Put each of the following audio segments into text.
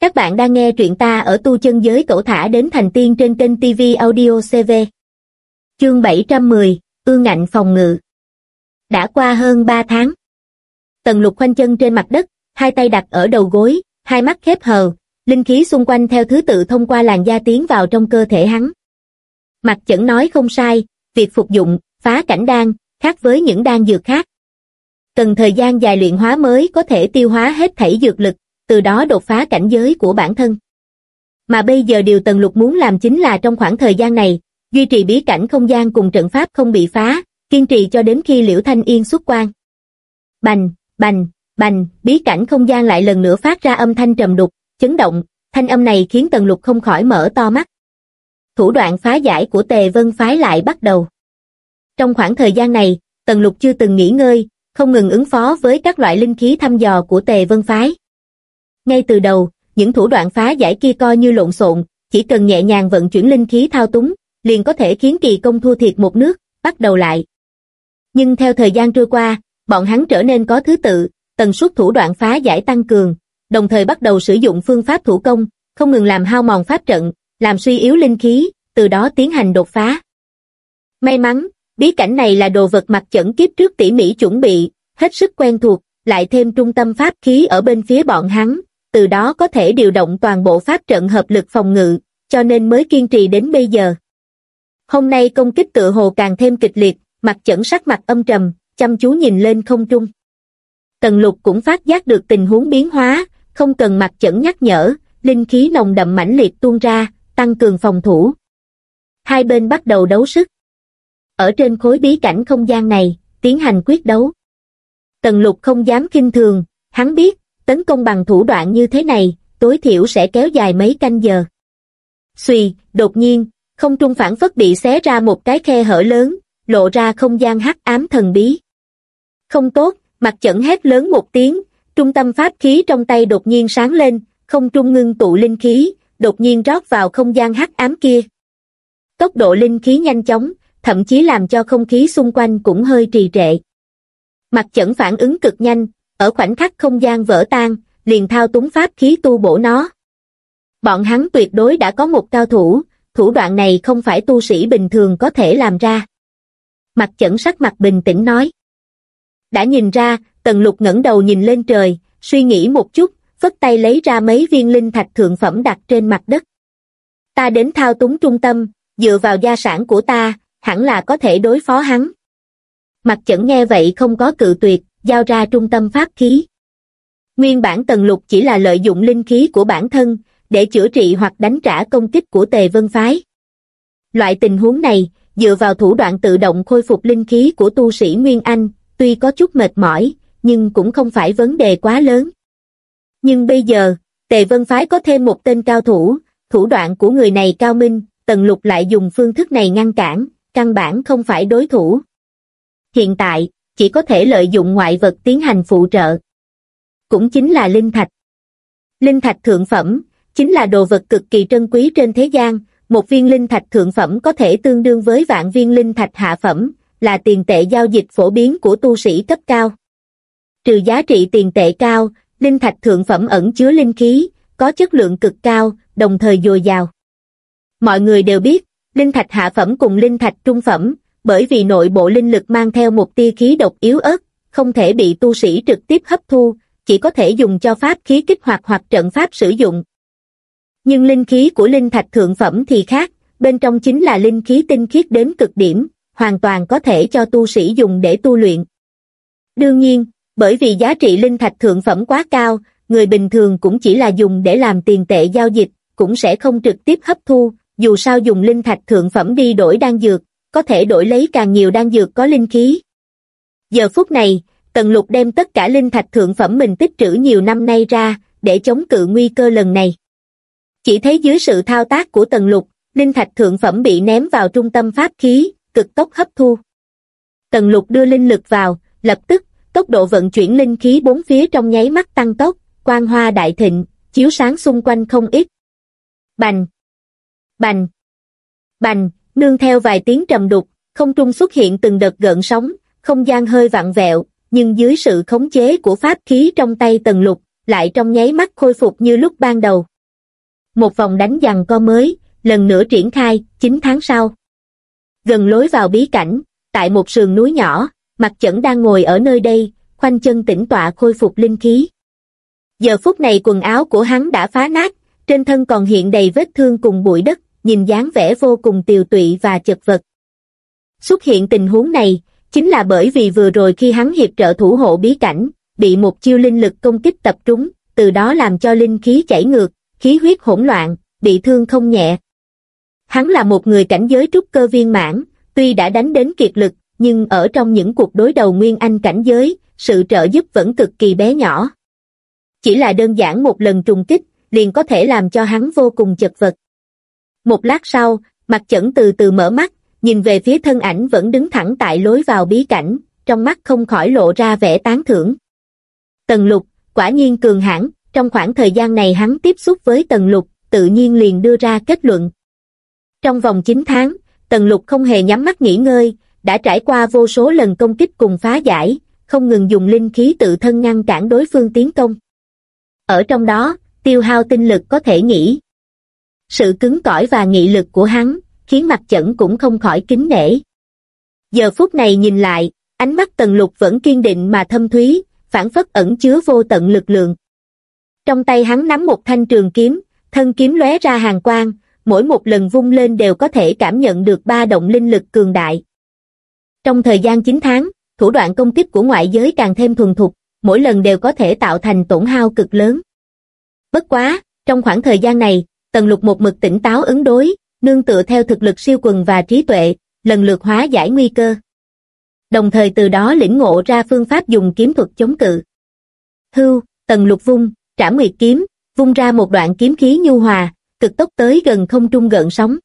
Các bạn đang nghe truyện ta ở tu chân giới cổ thả đến thành tiên trên kênh TV Audio CV. Chương 710, ương ngạnh phòng ngự. Đã qua hơn 3 tháng. Tần lục khoanh chân trên mặt đất, hai tay đặt ở đầu gối, hai mắt khép hờ, linh khí xung quanh theo thứ tự thông qua làn da tiến vào trong cơ thể hắn. Mặt chẩn nói không sai, việc phục dụng, phá cảnh đan, khác với những đan dược khác. Cần thời gian dài luyện hóa mới có thể tiêu hóa hết thảy dược lực, từ đó đột phá cảnh giới của bản thân. Mà bây giờ điều Tần Lục muốn làm chính là trong khoảng thời gian này, duy trì bí cảnh không gian cùng trận pháp không bị phá, kiên trì cho đến khi Liễu Thanh Yên xuất quan. Bành, bành, bành, bí cảnh không gian lại lần nữa phát ra âm thanh trầm đục, chấn động, thanh âm này khiến Tần Lục không khỏi mở to mắt. Thủ đoạn phá giải của Tề Vân Phái lại bắt đầu. Trong khoảng thời gian này, Tần Lục chưa từng nghỉ ngơi, không ngừng ứng phó với các loại linh khí thăm dò của Tề Vân Phái. Ngay từ đầu, những thủ đoạn phá giải kia coi như lộn xộn, chỉ cần nhẹ nhàng vận chuyển linh khí thao túng, liền có thể khiến kỳ công thua thiệt một nước, bắt đầu lại. Nhưng theo thời gian trôi qua, bọn hắn trở nên có thứ tự, tần suất thủ đoạn phá giải tăng cường, đồng thời bắt đầu sử dụng phương pháp thủ công, không ngừng làm hao mòn pháp trận, làm suy yếu linh khí, từ đó tiến hành đột phá. May mắn, bí cảnh này là đồ vật mặt chẩn kiếp trước tỉ mỉ chuẩn bị, hết sức quen thuộc, lại thêm trung tâm pháp khí ở bên phía bọn hắn, từ đó có thể điều động toàn bộ pháp trận hợp lực phòng ngự, cho nên mới kiên trì đến bây giờ. Hôm nay công kích tự hồ càng thêm kịch liệt, mặt chẩn sắc mặt âm trầm, chăm chú nhìn lên không trung. Tần lục cũng phát giác được tình huống biến hóa, không cần mặt chẩn nhắc nhở, linh khí nồng đậm mãnh liệt tuôn ra, tăng cường phòng thủ. Hai bên bắt đầu đấu sức. Ở trên khối bí cảnh không gian này, tiến hành quyết đấu. Tần lục không dám kinh thường, hắn biết, tấn công bằng thủ đoạn như thế này, tối thiểu sẽ kéo dài mấy canh giờ. Xùy, đột nhiên, không trung phản phất bị xé ra một cái khe hở lớn, lộ ra không gian hắc ám thần bí. Không tốt, mặt chẩn hét lớn một tiếng, trung tâm pháp khí trong tay đột nhiên sáng lên, không trung ngưng tụ linh khí, đột nhiên rót vào không gian hắc ám kia. Tốc độ linh khí nhanh chóng, thậm chí làm cho không khí xung quanh cũng hơi trì trệ. Mặt chẩn phản ứng cực nhanh, ở khoảnh khắc không gian vỡ tan, liền thao túng pháp khí tu bổ nó. Bọn hắn tuyệt đối đã có một cao thủ, thủ đoạn này không phải tu sĩ bình thường có thể làm ra. Mặt chẩn sắc mặt bình tĩnh nói. Đã nhìn ra, tần lục ngẩng đầu nhìn lên trời, suy nghĩ một chút, vất tay lấy ra mấy viên linh thạch thượng phẩm đặt trên mặt đất. Ta đến thao túng trung tâm, dựa vào gia sản của ta, hẳn là có thể đối phó hắn. Mặt chẩn nghe vậy không có cự tuyệt, giao ra trung tâm pháp khí. Nguyên bản tần lục chỉ là lợi dụng linh khí của bản thân, để chữa trị hoặc đánh trả công kích của tề vân phái. Loại tình huống này, dựa vào thủ đoạn tự động khôi phục linh khí của tu sĩ Nguyên Anh, tuy có chút mệt mỏi, nhưng cũng không phải vấn đề quá lớn. Nhưng bây giờ, tề vân phái có thêm một tên cao thủ, thủ đoạn của người này cao minh, tần lục lại dùng phương thức này ngăn cản, căn bản không phải đối thủ. Hiện tại, chỉ có thể lợi dụng ngoại vật tiến hành phụ trợ. Cũng chính là linh thạch. Linh thạch thượng phẩm, chính là đồ vật cực kỳ trân quý trên thế gian, một viên linh thạch thượng phẩm có thể tương đương với vạn viên linh thạch hạ phẩm, là tiền tệ giao dịch phổ biến của tu sĩ cấp cao. Trừ giá trị tiền tệ cao, linh thạch thượng phẩm ẩn chứa linh khí, có chất lượng cực cao, đồng thời dồi dào. Mọi người đều biết, linh thạch hạ phẩm cùng linh thạch trung phẩm, bởi vì nội bộ linh lực mang theo một tia khí độc yếu ớt, không thể bị tu sĩ trực tiếp hấp thu, chỉ có thể dùng cho pháp khí kích hoạt hoặc trận pháp sử dụng. Nhưng linh khí của linh thạch thượng phẩm thì khác, bên trong chính là linh khí tinh khiết đến cực điểm, hoàn toàn có thể cho tu sĩ dùng để tu luyện. Đương nhiên, bởi vì giá trị linh thạch thượng phẩm quá cao, người bình thường cũng chỉ là dùng để làm tiền tệ giao dịch, cũng sẽ không trực tiếp hấp thu, dù sao dùng linh thạch thượng phẩm đi đổi đan dược, có thể đổi lấy càng nhiều đan dược có linh khí. Giờ phút này, Tần Lục đem tất cả linh thạch thượng phẩm mình tích trữ nhiều năm nay ra, để chống cự nguy cơ lần này. Chỉ thấy dưới sự thao tác của Tần Lục, linh thạch thượng phẩm bị ném vào trung tâm pháp khí, cực tốc hấp thu. Tần Lục đưa linh lực vào, lập tức, tốc độ vận chuyển linh khí bốn phía trong nháy mắt tăng tốc, quang hoa đại thịnh, chiếu sáng xung quanh không ít. Bành! Bành! Bành! Nương theo vài tiếng trầm đục, không trung xuất hiện từng đợt gợn sóng, không gian hơi vặn vẹo, nhưng dưới sự khống chế của pháp khí trong tay tần lục, lại trong nháy mắt khôi phục như lúc ban đầu. Một vòng đánh giằng co mới, lần nữa triển khai, 9 tháng sau. Gần lối vào bí cảnh, tại một sườn núi nhỏ, mặt chẩn đang ngồi ở nơi đây, khoanh chân tĩnh tọa khôi phục linh khí. Giờ phút này quần áo của hắn đã phá nát, trên thân còn hiện đầy vết thương cùng bụi đất, nhìn dáng vẻ vô cùng tiều tụy và chật vật. Xuất hiện tình huống này, chính là bởi vì vừa rồi khi hắn hiệp trợ thủ hộ bí cảnh, bị một chiêu linh lực công kích tập trúng, từ đó làm cho linh khí chảy ngược, khí huyết hỗn loạn, bị thương không nhẹ. Hắn là một người cảnh giới trúc cơ viên mãn, tuy đã đánh đến kiệt lực, nhưng ở trong những cuộc đối đầu nguyên anh cảnh giới, sự trợ giúp vẫn cực kỳ bé nhỏ. Chỉ là đơn giản một lần trùng kích, liền có thể làm cho hắn vô cùng chật vật. Một lát sau, mặt chẩn từ từ mở mắt, nhìn về phía thân ảnh vẫn đứng thẳng tại lối vào bí cảnh, trong mắt không khỏi lộ ra vẻ tán thưởng. Tần lục, quả nhiên cường hãn, trong khoảng thời gian này hắn tiếp xúc với tần lục, tự nhiên liền đưa ra kết luận. Trong vòng 9 tháng, tần lục không hề nhắm mắt nghỉ ngơi, đã trải qua vô số lần công kích cùng phá giải, không ngừng dùng linh khí tự thân ngăn cản đối phương tiến công. Ở trong đó, tiêu hao tinh lực có thể nghĩ. Sự cứng cỏi và nghị lực của hắn, khiến mặt chẩn cũng không khỏi kính nể. Giờ phút này nhìn lại, ánh mắt tần lục vẫn kiên định mà thâm thúy, phản phất ẩn chứa vô tận lực lượng. Trong tay hắn nắm một thanh trường kiếm, thân kiếm lóe ra hàng quang, mỗi một lần vung lên đều có thể cảm nhận được ba động linh lực cường đại. Trong thời gian 9 tháng, thủ đoạn công kích của ngoại giới càng thêm thuần thục, mỗi lần đều có thể tạo thành tổn hao cực lớn. Bất quá, trong khoảng thời gian này, Tần Lục một mực tỉnh táo ứng đối, nương tựa theo thực lực siêu quần và trí tuệ, lần lượt hóa giải nguy cơ. Đồng thời từ đó lĩnh ngộ ra phương pháp dùng kiếm thuật chống cự. Hưu, Tần Lục vung, trảm nguyệt kiếm, vung ra một đoạn kiếm khí nhu hòa, cực tốc tới gần không trung gợn sóng.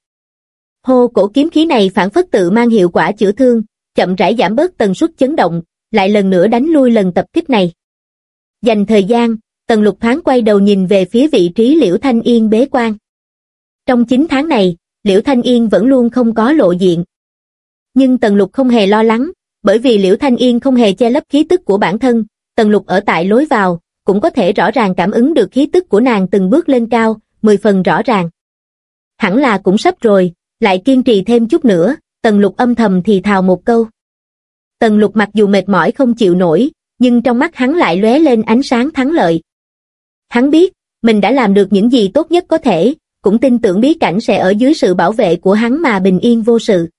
Hô cổ kiếm khí này phản phất tự mang hiệu quả chữa thương, chậm rãi giảm bớt tần suất chấn động, lại lần nữa đánh lui lần tập kích này. Dành thời gian, Tần Lục thoáng quay đầu nhìn về phía vị trí Liễu Thanh Yên bế quan. Trong 9 tháng này, Liễu Thanh Yên vẫn luôn không có lộ diện. Nhưng Tần Lục không hề lo lắng, bởi vì Liễu Thanh Yên không hề che lấp khí tức của bản thân, Tần Lục ở tại lối vào, cũng có thể rõ ràng cảm ứng được khí tức của nàng từng bước lên cao, mười phần rõ ràng. Hẳn là cũng sắp rồi, lại kiên trì thêm chút nữa, Tần Lục âm thầm thì thào một câu. Tần Lục mặc dù mệt mỏi không chịu nổi, nhưng trong mắt hắn lại lóe lên ánh sáng thắng lợi. Hắn biết, mình đã làm được những gì tốt nhất có thể, cũng tin tưởng bí cảnh sẽ ở dưới sự bảo vệ của hắn mà bình yên vô sự.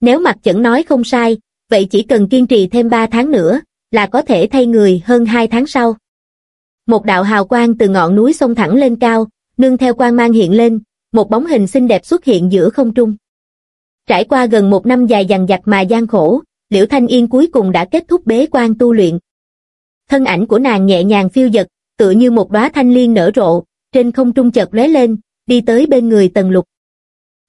Nếu mặt chẩn nói không sai, vậy chỉ cần kiên trì thêm 3 tháng nữa, là có thể thay người hơn 2 tháng sau. Một đạo hào quang từ ngọn núi sông thẳng lên cao, nương theo quang mang hiện lên, một bóng hình xinh đẹp xuất hiện giữa không trung. Trải qua gần một năm dài dằn dặt mà gian khổ, Liễu Thanh Yên cuối cùng đã kết thúc bế quan tu luyện. Thân ảnh của nàng nhẹ nhàng phiêu dật, tựa như một đóa thanh liên nở rộ, trên không trung chợt lóe lên, đi tới bên người Tần Lục.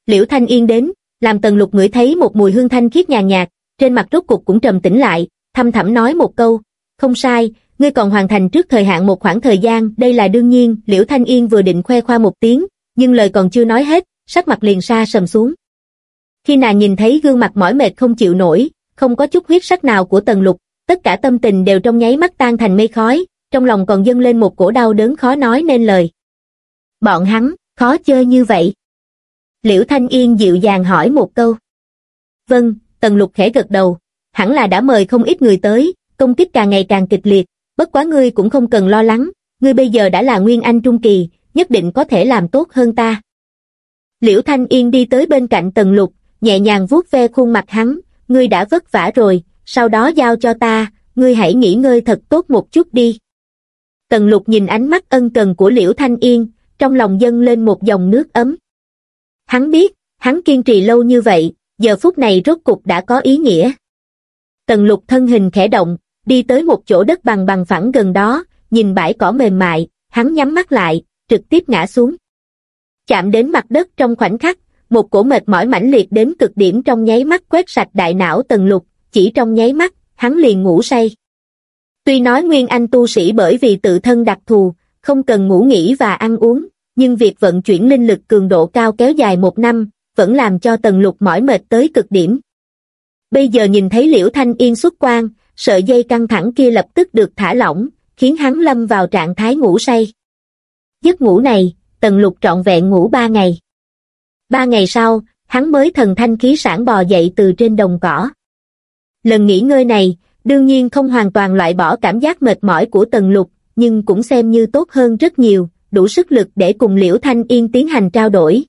Liễu Thanh Yên đến, làm Tần Lục ngửi thấy một mùi hương thanh khiết nhàn nhạt, trên mặt rốt cục cũng trầm tĩnh lại, thâm thẳm nói một câu, không sai, ngươi còn hoàn thành trước thời hạn một khoảng thời gian, đây là đương nhiên, Liễu Thanh Yên vừa định khoe khoa một tiếng, nhưng lời còn chưa nói hết, sắc mặt liền xa sầm xuống. Khi nàng nhìn thấy gương mặt mỏi mệt không chịu nổi, không có chút huyết sắc nào của Tần Lục, tất cả tâm tình đều trong nháy mắt tan thành mây khói, trong lòng còn dâng lên một cổ đau đớn khó nói nên lời. Bọn hắn, khó chơi như vậy. Liễu Thanh Yên dịu dàng hỏi một câu. Vâng, Tần Lục khẽ gật đầu, hẳn là đã mời không ít người tới, công kích càng ngày càng kịch liệt, bất quá ngươi cũng không cần lo lắng, ngươi bây giờ đã là Nguyên Anh Trung Kỳ, nhất định có thể làm tốt hơn ta. Liễu Thanh Yên đi tới bên cạnh Tần Lục, nhẹ nhàng vuốt ve khuôn mặt hắn, ngươi đã vất vả rồi, sau đó giao cho ta, ngươi hãy nghỉ ngơi thật tốt một chút đi. Tần lục nhìn ánh mắt ân cần của Liễu Thanh Yên, trong lòng dâng lên một dòng nước ấm. Hắn biết, hắn kiên trì lâu như vậy, giờ phút này rốt cục đã có ý nghĩa. Tần lục thân hình khẽ động, đi tới một chỗ đất bằng bằng phẳng gần đó, nhìn bãi cỏ mềm mại, hắn nhắm mắt lại, trực tiếp ngã xuống. Chạm đến mặt đất trong khoảnh khắc, một cổ mệt mỏi mãnh liệt đến cực điểm trong nháy mắt quét sạch đại não tần lục, chỉ trong nháy mắt, hắn liền ngủ say. Tuy nói Nguyên Anh tu sĩ bởi vì tự thân đặc thù, không cần ngủ nghỉ và ăn uống, nhưng việc vận chuyển linh lực cường độ cao kéo dài một năm, vẫn làm cho tần lục mỏi mệt tới cực điểm. Bây giờ nhìn thấy Liễu Thanh Yên xuất quan, sợi dây căng thẳng kia lập tức được thả lỏng, khiến hắn lâm vào trạng thái ngủ say. Giấc ngủ này, tần lục trọn vẹn ngủ ba ngày. Ba ngày sau, hắn mới thần thanh khí sản bò dậy từ trên đồng cỏ. Lần nghỉ ngơi này, đương nhiên không hoàn toàn loại bỏ cảm giác mệt mỏi của tần lục, nhưng cũng xem như tốt hơn rất nhiều, đủ sức lực để cùng Liễu Thanh Yên tiến hành trao đổi.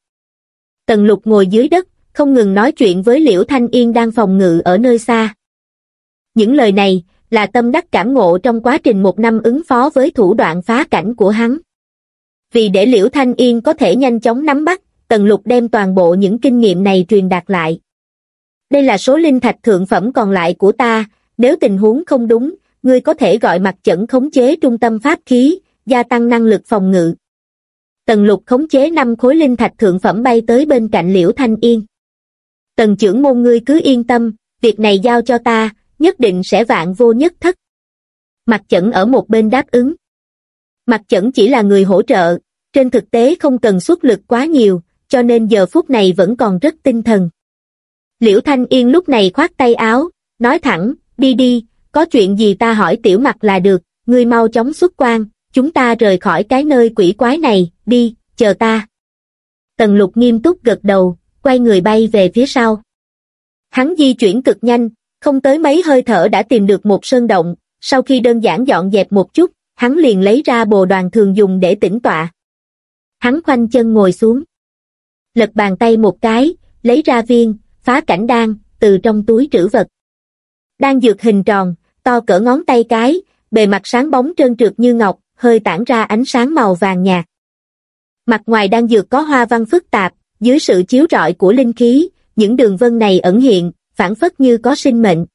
Tần lục ngồi dưới đất, không ngừng nói chuyện với Liễu Thanh Yên đang phòng ngự ở nơi xa. Những lời này, là tâm đắc cảm ngộ trong quá trình một năm ứng phó với thủ đoạn phá cảnh của hắn. Vì để Liễu Thanh Yên có thể nhanh chóng nắm bắt, Tần Lục đem toàn bộ những kinh nghiệm này truyền đạt lại. Đây là số linh thạch thượng phẩm còn lại của ta, nếu tình huống không đúng, ngươi có thể gọi mặt chẩn khống chế trung tâm pháp khí, gia tăng năng lực phòng ngự. Tần Lục khống chế năm khối linh thạch thượng phẩm bay tới bên cạnh Liễu Thanh Yên. Tần trưởng môn ngươi cứ yên tâm, việc này giao cho ta, nhất định sẽ vạn vô nhất thất. Mặt chẩn ở một bên đáp ứng. Mặt chẩn chỉ là người hỗ trợ, trên thực tế không cần xuất lực quá nhiều, cho nên giờ phút này vẫn còn rất tinh thần. Liễu Thanh Yên lúc này khoát tay áo, nói thẳng, đi đi, có chuyện gì ta hỏi tiểu mặt là được, ngươi mau chóng xuất quan, chúng ta rời khỏi cái nơi quỷ quái này, đi, chờ ta. Tần lục nghiêm túc gật đầu, quay người bay về phía sau. Hắn di chuyển cực nhanh, không tới mấy hơi thở đã tìm được một sơn động, sau khi đơn giản dọn dẹp một chút, hắn liền lấy ra bồ đoàn thường dùng để tĩnh tọa. Hắn khoanh chân ngồi xuống. Lật bàn tay một cái, lấy ra viên, phá cảnh đan, từ trong túi trữ vật. Đan dược hình tròn, to cỡ ngón tay cái, bề mặt sáng bóng trơn trượt như ngọc, hơi tản ra ánh sáng màu vàng nhạt. Mặt ngoài đan dược có hoa văn phức tạp, dưới sự chiếu rọi của linh khí, những đường vân này ẩn hiện, phản phất như có sinh mệnh.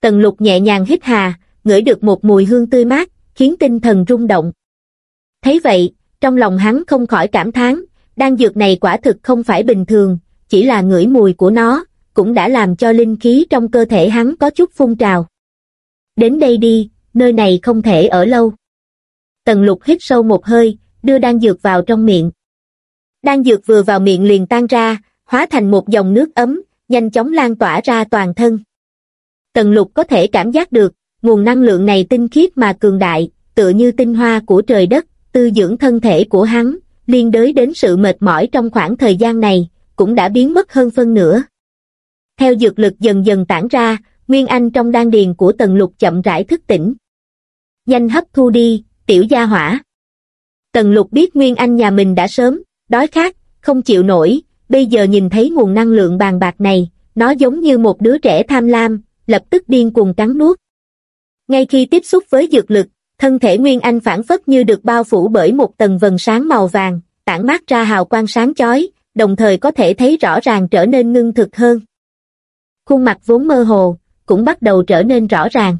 Tần lục nhẹ nhàng hít hà, ngửi được một mùi hương tươi mát, khiến tinh thần rung động. Thấy vậy, trong lòng hắn không khỏi cảm thán, đan dược này quả thực không phải bình thường, chỉ là ngửi mùi của nó, cũng đã làm cho linh khí trong cơ thể hắn có chút phun trào. Đến đây đi, nơi này không thể ở lâu. Tần lục hít sâu một hơi, đưa đan dược vào trong miệng. Đan dược vừa vào miệng liền tan ra, hóa thành một dòng nước ấm, nhanh chóng lan tỏa ra toàn thân. Tần lục có thể cảm giác được, nguồn năng lượng này tinh khiết mà cường đại, tựa như tinh hoa của trời đất, tư dưỡng thân thể của hắn, liên đới đến sự mệt mỏi trong khoảng thời gian này, cũng đã biến mất hơn phân nửa. Theo dược lực dần dần tản ra, Nguyên Anh trong đan điền của tần lục chậm rãi thức tỉnh. Nhanh hấp thu đi, tiểu gia hỏa. Tần lục biết Nguyên Anh nhà mình đã sớm, đói khát, không chịu nổi, bây giờ nhìn thấy nguồn năng lượng bàn bạc này, nó giống như một đứa trẻ tham lam, lập tức điên cuồng cắn nuốt. Ngay khi tiếp xúc với dược lực, thân thể Nguyên Anh phản phất như được bao phủ bởi một tầng vần sáng màu vàng, tản mát ra hào quang sáng chói, đồng thời có thể thấy rõ ràng trở nên ngưng thực hơn. Khuôn mặt vốn mơ hồ, cũng bắt đầu trở nên rõ ràng.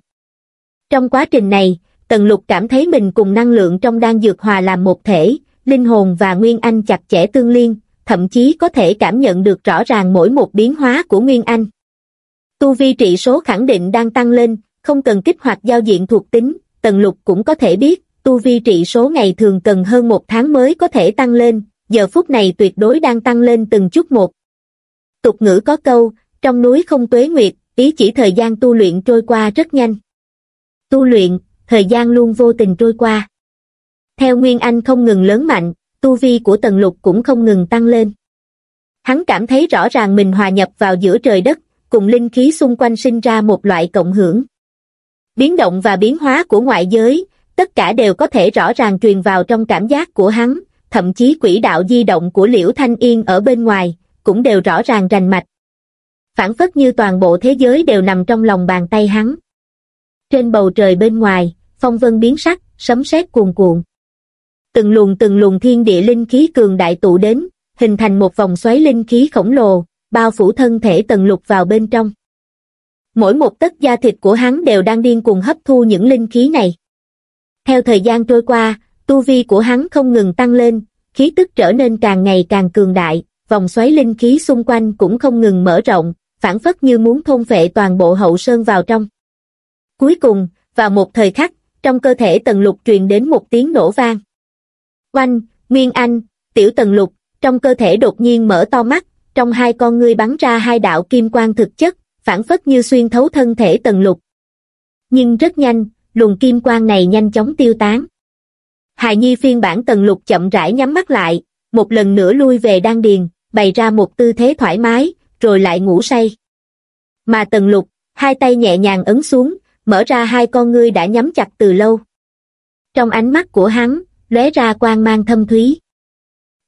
Trong quá trình này, Tần Lục cảm thấy mình cùng năng lượng trong đan dược hòa làm một thể, linh hồn và Nguyên Anh chặt chẽ tương liên, thậm chí có thể cảm nhận được rõ ràng mỗi một biến hóa của Nguyên Anh. Tu vi trị số khẳng định đang tăng lên, không cần kích hoạt giao diện thuộc tính, Tần Lục cũng có thể biết, tu vi trị số ngày thường cần hơn một tháng mới có thể tăng lên, giờ phút này tuyệt đối đang tăng lên từng chút một. Tục ngữ có câu, trong núi không tuế nguyệt, ý chỉ thời gian tu luyện trôi qua rất nhanh. Tu luyện, thời gian luôn vô tình trôi qua. Theo Nguyên Anh không ngừng lớn mạnh, tu vi của Tần Lục cũng không ngừng tăng lên. Hắn cảm thấy rõ ràng mình hòa nhập vào giữa trời đất, cùng linh khí xung quanh sinh ra một loại cộng hưởng. Biến động và biến hóa của ngoại giới, tất cả đều có thể rõ ràng truyền vào trong cảm giác của hắn, thậm chí quỹ đạo di động của Liễu Thanh Yên ở bên ngoài, cũng đều rõ ràng rành mạch. Phản phất như toàn bộ thế giới đều nằm trong lòng bàn tay hắn. Trên bầu trời bên ngoài, phong vân biến sắc, sấm sét cuồn cuộn. Từng luồng từng luồng thiên địa linh khí cường đại tụ đến, hình thành một vòng xoáy linh khí khổng lồ, bao phủ thân thể tần lục vào bên trong. Mỗi một tấc da thịt của hắn đều đang điên cuồng hấp thu những linh khí này. Theo thời gian trôi qua, tu vi của hắn không ngừng tăng lên, khí tức trở nên càng ngày càng cường đại, vòng xoáy linh khí xung quanh cũng không ngừng mở rộng, phản phất như muốn thôn vệ toàn bộ hậu sơn vào trong. Cuối cùng, vào một thời khắc, trong cơ thể tần lục truyền đến một tiếng nổ vang. Oanh, Nguyên Anh, tiểu tần lục, trong cơ thể đột nhiên mở to mắt, trong hai con ngươi bắn ra hai đạo kim quang thực chất, phản phất như xuyên thấu thân thể tần lục. Nhưng rất nhanh, luồng kim quang này nhanh chóng tiêu tán. Hài Nhi phiên bản tần lục chậm rãi nhắm mắt lại, một lần nữa lui về đan điền, bày ra một tư thế thoải mái, rồi lại ngủ say. Mà tần lục, hai tay nhẹ nhàng ấn xuống, mở ra hai con ngươi đã nhắm chặt từ lâu. Trong ánh mắt của hắn, lóe ra quang mang thâm thúy.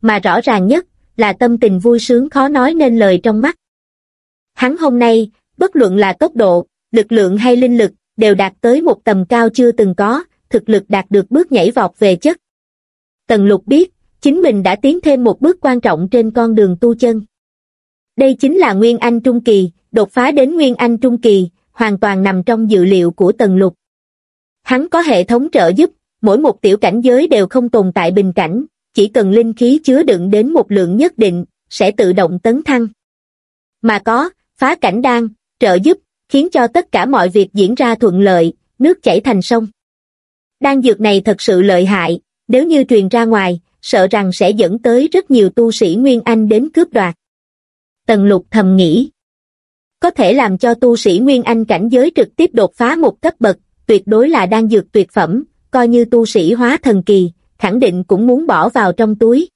Mà rõ ràng nhất, là tâm tình vui sướng khó nói nên lời trong mắt. Hắn hôm nay, bất luận là tốc độ, lực lượng hay linh lực, đều đạt tới một tầm cao chưa từng có, thực lực đạt được bước nhảy vọt về chất. Tần lục biết, chính mình đã tiến thêm một bước quan trọng trên con đường tu chân. Đây chính là Nguyên Anh Trung Kỳ, đột phá đến Nguyên Anh Trung Kỳ, hoàn toàn nằm trong dự liệu của Tần Lục. Hắn có hệ thống trợ giúp, mỗi một tiểu cảnh giới đều không tồn tại bình cảnh, chỉ cần linh khí chứa đựng đến một lượng nhất định, sẽ tự động tấn thăng. Mà có, phá cảnh đan, trợ giúp, khiến cho tất cả mọi việc diễn ra thuận lợi, nước chảy thành sông. Đan dược này thật sự lợi hại, nếu như truyền ra ngoài, sợ rằng sẽ dẫn tới rất nhiều tu sĩ Nguyên Anh đến cướp đoạt. Tần lục thầm nghĩ. Có thể làm cho tu sĩ Nguyên Anh cảnh giới trực tiếp đột phá một cấp bậc, tuyệt đối là đan dược tuyệt phẩm, coi như tu sĩ hóa thần kỳ, khẳng định cũng muốn bỏ vào trong túi.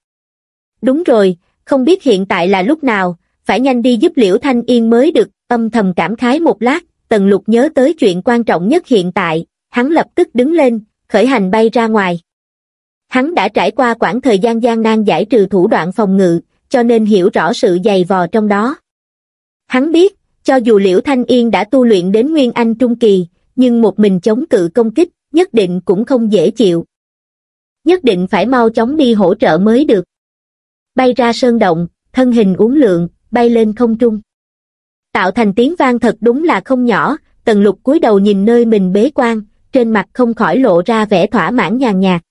Đúng rồi, không biết hiện tại là lúc nào, phải nhanh đi giúp Liễu Thanh Yên mới được, âm thầm cảm khái một lát, Tần Lục nhớ tới chuyện quan trọng nhất hiện tại, hắn lập tức đứng lên, khởi hành bay ra ngoài. Hắn đã trải qua quãng thời gian gian nan giải trừ thủ đoạn phòng ngự, cho nên hiểu rõ sự dày vò trong đó. Hắn biết, cho dù Liễu Thanh Yên đã tu luyện đến Nguyên Anh Trung Kỳ, nhưng một mình chống cự công kích, nhất định cũng không dễ chịu. Nhất định phải mau chóng đi hỗ trợ mới được. Bay ra sơn động, thân hình uốn lượn, bay lên không trung. Tạo thành tiếng vang thật đúng là không nhỏ, tần lục cúi đầu nhìn nơi mình bế quan, trên mặt không khỏi lộ ra vẻ thỏa mãn nhàn nhạt.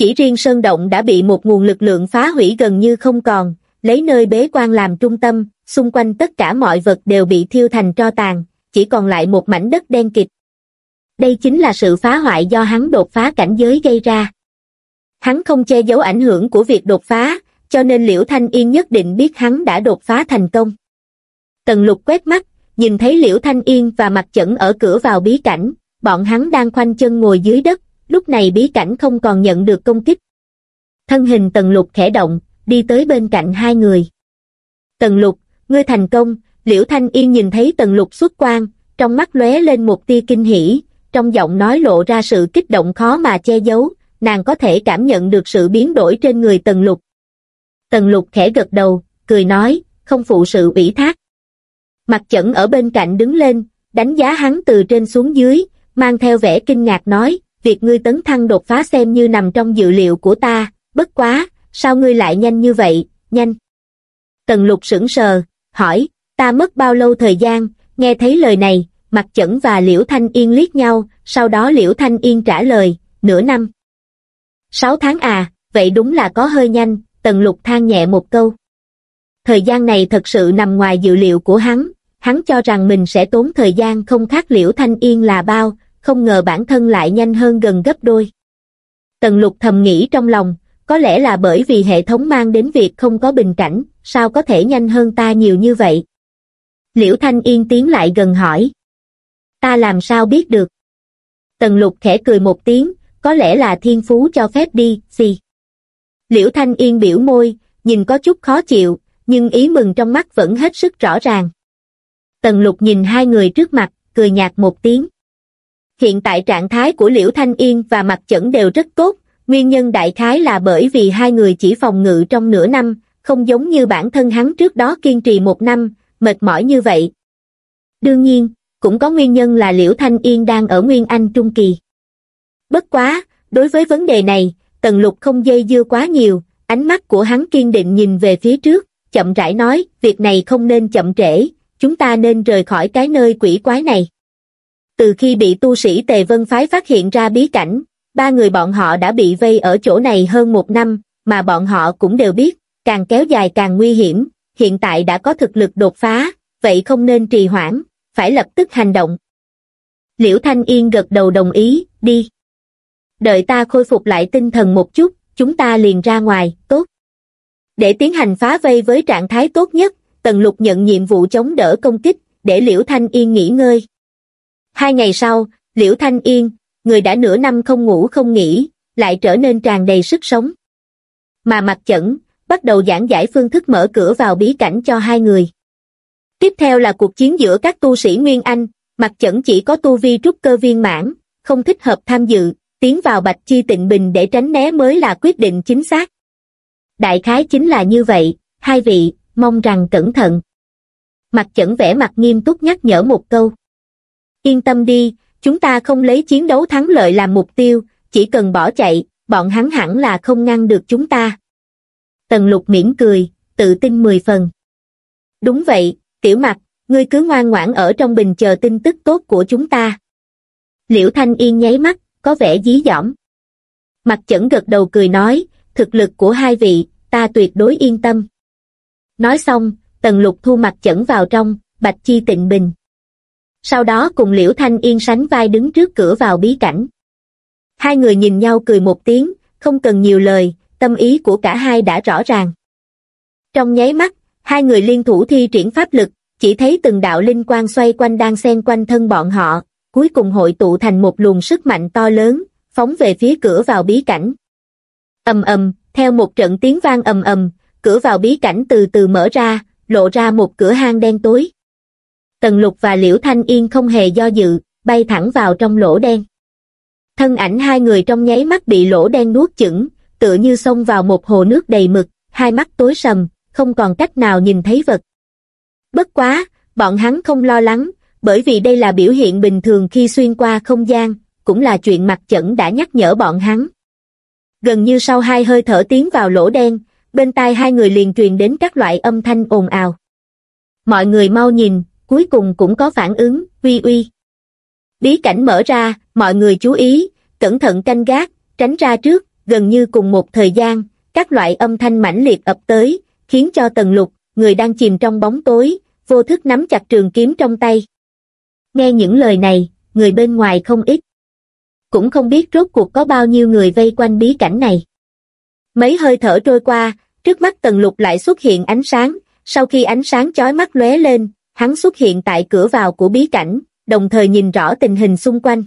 Chỉ riêng sơn động đã bị một nguồn lực lượng phá hủy gần như không còn, lấy nơi bế quan làm trung tâm, xung quanh tất cả mọi vật đều bị thiêu thành tro tàn, chỉ còn lại một mảnh đất đen kịt. Đây chính là sự phá hoại do hắn đột phá cảnh giới gây ra. Hắn không che giấu ảnh hưởng của việc đột phá, cho nên Liễu Thanh Yên nhất định biết hắn đã đột phá thành công. Tần lục quét mắt, nhìn thấy Liễu Thanh Yên và mặt chẩn ở cửa vào bí cảnh, bọn hắn đang khoanh chân ngồi dưới đất, lúc này bí cảnh không còn nhận được công kích. Thân hình tần lục khẽ động, đi tới bên cạnh hai người. Tần lục, ngươi thành công, Liễu Thanh Yên nhìn thấy tần lục xuất quan, trong mắt lóe lên một tia kinh hỉ, trong giọng nói lộ ra sự kích động khó mà che giấu, nàng có thể cảm nhận được sự biến đổi trên người tần lục. Tần lục khẽ gật đầu, cười nói, không phụ sự ủy thác. Mặt chẩn ở bên cạnh đứng lên, đánh giá hắn từ trên xuống dưới, mang theo vẻ kinh ngạc nói, việc ngươi tấn thăng đột phá xem như nằm trong dự liệu của ta, bất quá, sao ngươi lại nhanh như vậy, nhanh. Tần lục sững sờ, hỏi, ta mất bao lâu thời gian, nghe thấy lời này, mặt chẩn và Liễu Thanh Yên liếc nhau, sau đó Liễu Thanh Yên trả lời, nửa năm. Sáu tháng à, vậy đúng là có hơi nhanh, tần lục than nhẹ một câu. Thời gian này thật sự nằm ngoài dự liệu của hắn, hắn cho rằng mình sẽ tốn thời gian không khác Liễu Thanh Yên là bao, không ngờ bản thân lại nhanh hơn gần gấp đôi. Tần lục thầm nghĩ trong lòng, có lẽ là bởi vì hệ thống mang đến việc không có bình cảnh, sao có thể nhanh hơn ta nhiều như vậy? Liễu Thanh Yên tiến lại gần hỏi. Ta làm sao biết được? Tần lục khẽ cười một tiếng, có lẽ là thiên phú cho phép đi, gì? Liễu Thanh Yên biểu môi, nhìn có chút khó chịu, nhưng ý mừng trong mắt vẫn hết sức rõ ràng. Tần lục nhìn hai người trước mặt, cười nhạt một tiếng. Hiện tại trạng thái của Liễu Thanh Yên và Mặt Chẩn đều rất tốt, nguyên nhân đại khái là bởi vì hai người chỉ phòng ngự trong nửa năm, không giống như bản thân hắn trước đó kiên trì một năm, mệt mỏi như vậy. Đương nhiên, cũng có nguyên nhân là Liễu Thanh Yên đang ở Nguyên Anh Trung Kỳ. Bất quá, đối với vấn đề này, Tần Lục không dây dưa quá nhiều, ánh mắt của hắn kiên định nhìn về phía trước, chậm rãi nói, việc này không nên chậm trễ, chúng ta nên rời khỏi cái nơi quỷ quái này. Từ khi bị tu sĩ Tề Vân Phái phát hiện ra bí cảnh, ba người bọn họ đã bị vây ở chỗ này hơn một năm, mà bọn họ cũng đều biết, càng kéo dài càng nguy hiểm, hiện tại đã có thực lực đột phá, vậy không nên trì hoãn, phải lập tức hành động. Liễu Thanh Yên gật đầu đồng ý, đi. Đợi ta khôi phục lại tinh thần một chút, chúng ta liền ra ngoài, tốt. Để tiến hành phá vây với trạng thái tốt nhất, Tần Lục nhận nhiệm vụ chống đỡ công kích, để Liễu Thanh Yên nghỉ ngơi. Hai ngày sau, Liễu Thanh Yên, người đã nửa năm không ngủ không nghỉ, lại trở nên tràn đầy sức sống. Mà mặt chẩn, bắt đầu giảng giải phương thức mở cửa vào bí cảnh cho hai người. Tiếp theo là cuộc chiến giữa các tu sĩ Nguyên Anh, mặt chẩn chỉ có tu vi trúc cơ viên mãn, không thích hợp tham dự, tiến vào bạch chi tịnh bình để tránh né mới là quyết định chính xác. Đại khái chính là như vậy, hai vị, mong rằng cẩn thận. Mặt chẩn vẻ mặt nghiêm túc nhắc nhở một câu. Yên tâm đi, chúng ta không lấy chiến đấu thắng lợi làm mục tiêu, chỉ cần bỏ chạy, bọn hắn hẳn là không ngăn được chúng ta. Tần lục mỉm cười, tự tin mười phần. Đúng vậy, tiểu mặt, ngươi cứ ngoan ngoãn ở trong bình chờ tin tức tốt của chúng ta. Liễu Thanh Yên nháy mắt, có vẻ dí dỏm. Mặt chẩn gật đầu cười nói, thực lực của hai vị, ta tuyệt đối yên tâm. Nói xong, tần lục thu mặt chẩn vào trong, bạch chi tịnh bình. Sau đó cùng Liễu Thanh Yên sánh vai đứng trước cửa vào bí cảnh. Hai người nhìn nhau cười một tiếng, không cần nhiều lời, tâm ý của cả hai đã rõ ràng. Trong nháy mắt, hai người liên thủ thi triển pháp lực, chỉ thấy từng đạo linh quang xoay quanh đang xen quanh thân bọn họ, cuối cùng hội tụ thành một luồng sức mạnh to lớn, phóng về phía cửa vào bí cảnh. ầm ầm, theo một trận tiếng vang ầm ầm, cửa vào bí cảnh từ từ mở ra, lộ ra một cửa hang đen tối. Tần Lục và Liễu Thanh Yên không hề do dự, bay thẳng vào trong lỗ đen. Thân ảnh hai người trong nháy mắt bị lỗ đen nuốt chửng, tựa như xông vào một hồ nước đầy mực, hai mắt tối sầm, không còn cách nào nhìn thấy vật. Bất quá, bọn hắn không lo lắng, bởi vì đây là biểu hiện bình thường khi xuyên qua không gian, cũng là chuyện mặt chẩn đã nhắc nhở bọn hắn. Gần như sau hai hơi thở tiến vào lỗ đen, bên tai hai người liền truyền đến các loại âm thanh ồn ào. Mọi người mau nhìn, cuối cùng cũng có phản ứng, uy uy. Bí cảnh mở ra, mọi người chú ý, cẩn thận canh gác, tránh ra trước, gần như cùng một thời gian, các loại âm thanh mãnh liệt ập tới, khiến cho tần lục, người đang chìm trong bóng tối, vô thức nắm chặt trường kiếm trong tay. Nghe những lời này, người bên ngoài không ít. Cũng không biết rốt cuộc có bao nhiêu người vây quanh bí cảnh này. Mấy hơi thở trôi qua, trước mắt tần lục lại xuất hiện ánh sáng, sau khi ánh sáng chói mắt lóe lên, hắn xuất hiện tại cửa vào của bí cảnh, đồng thời nhìn rõ tình hình xung quanh.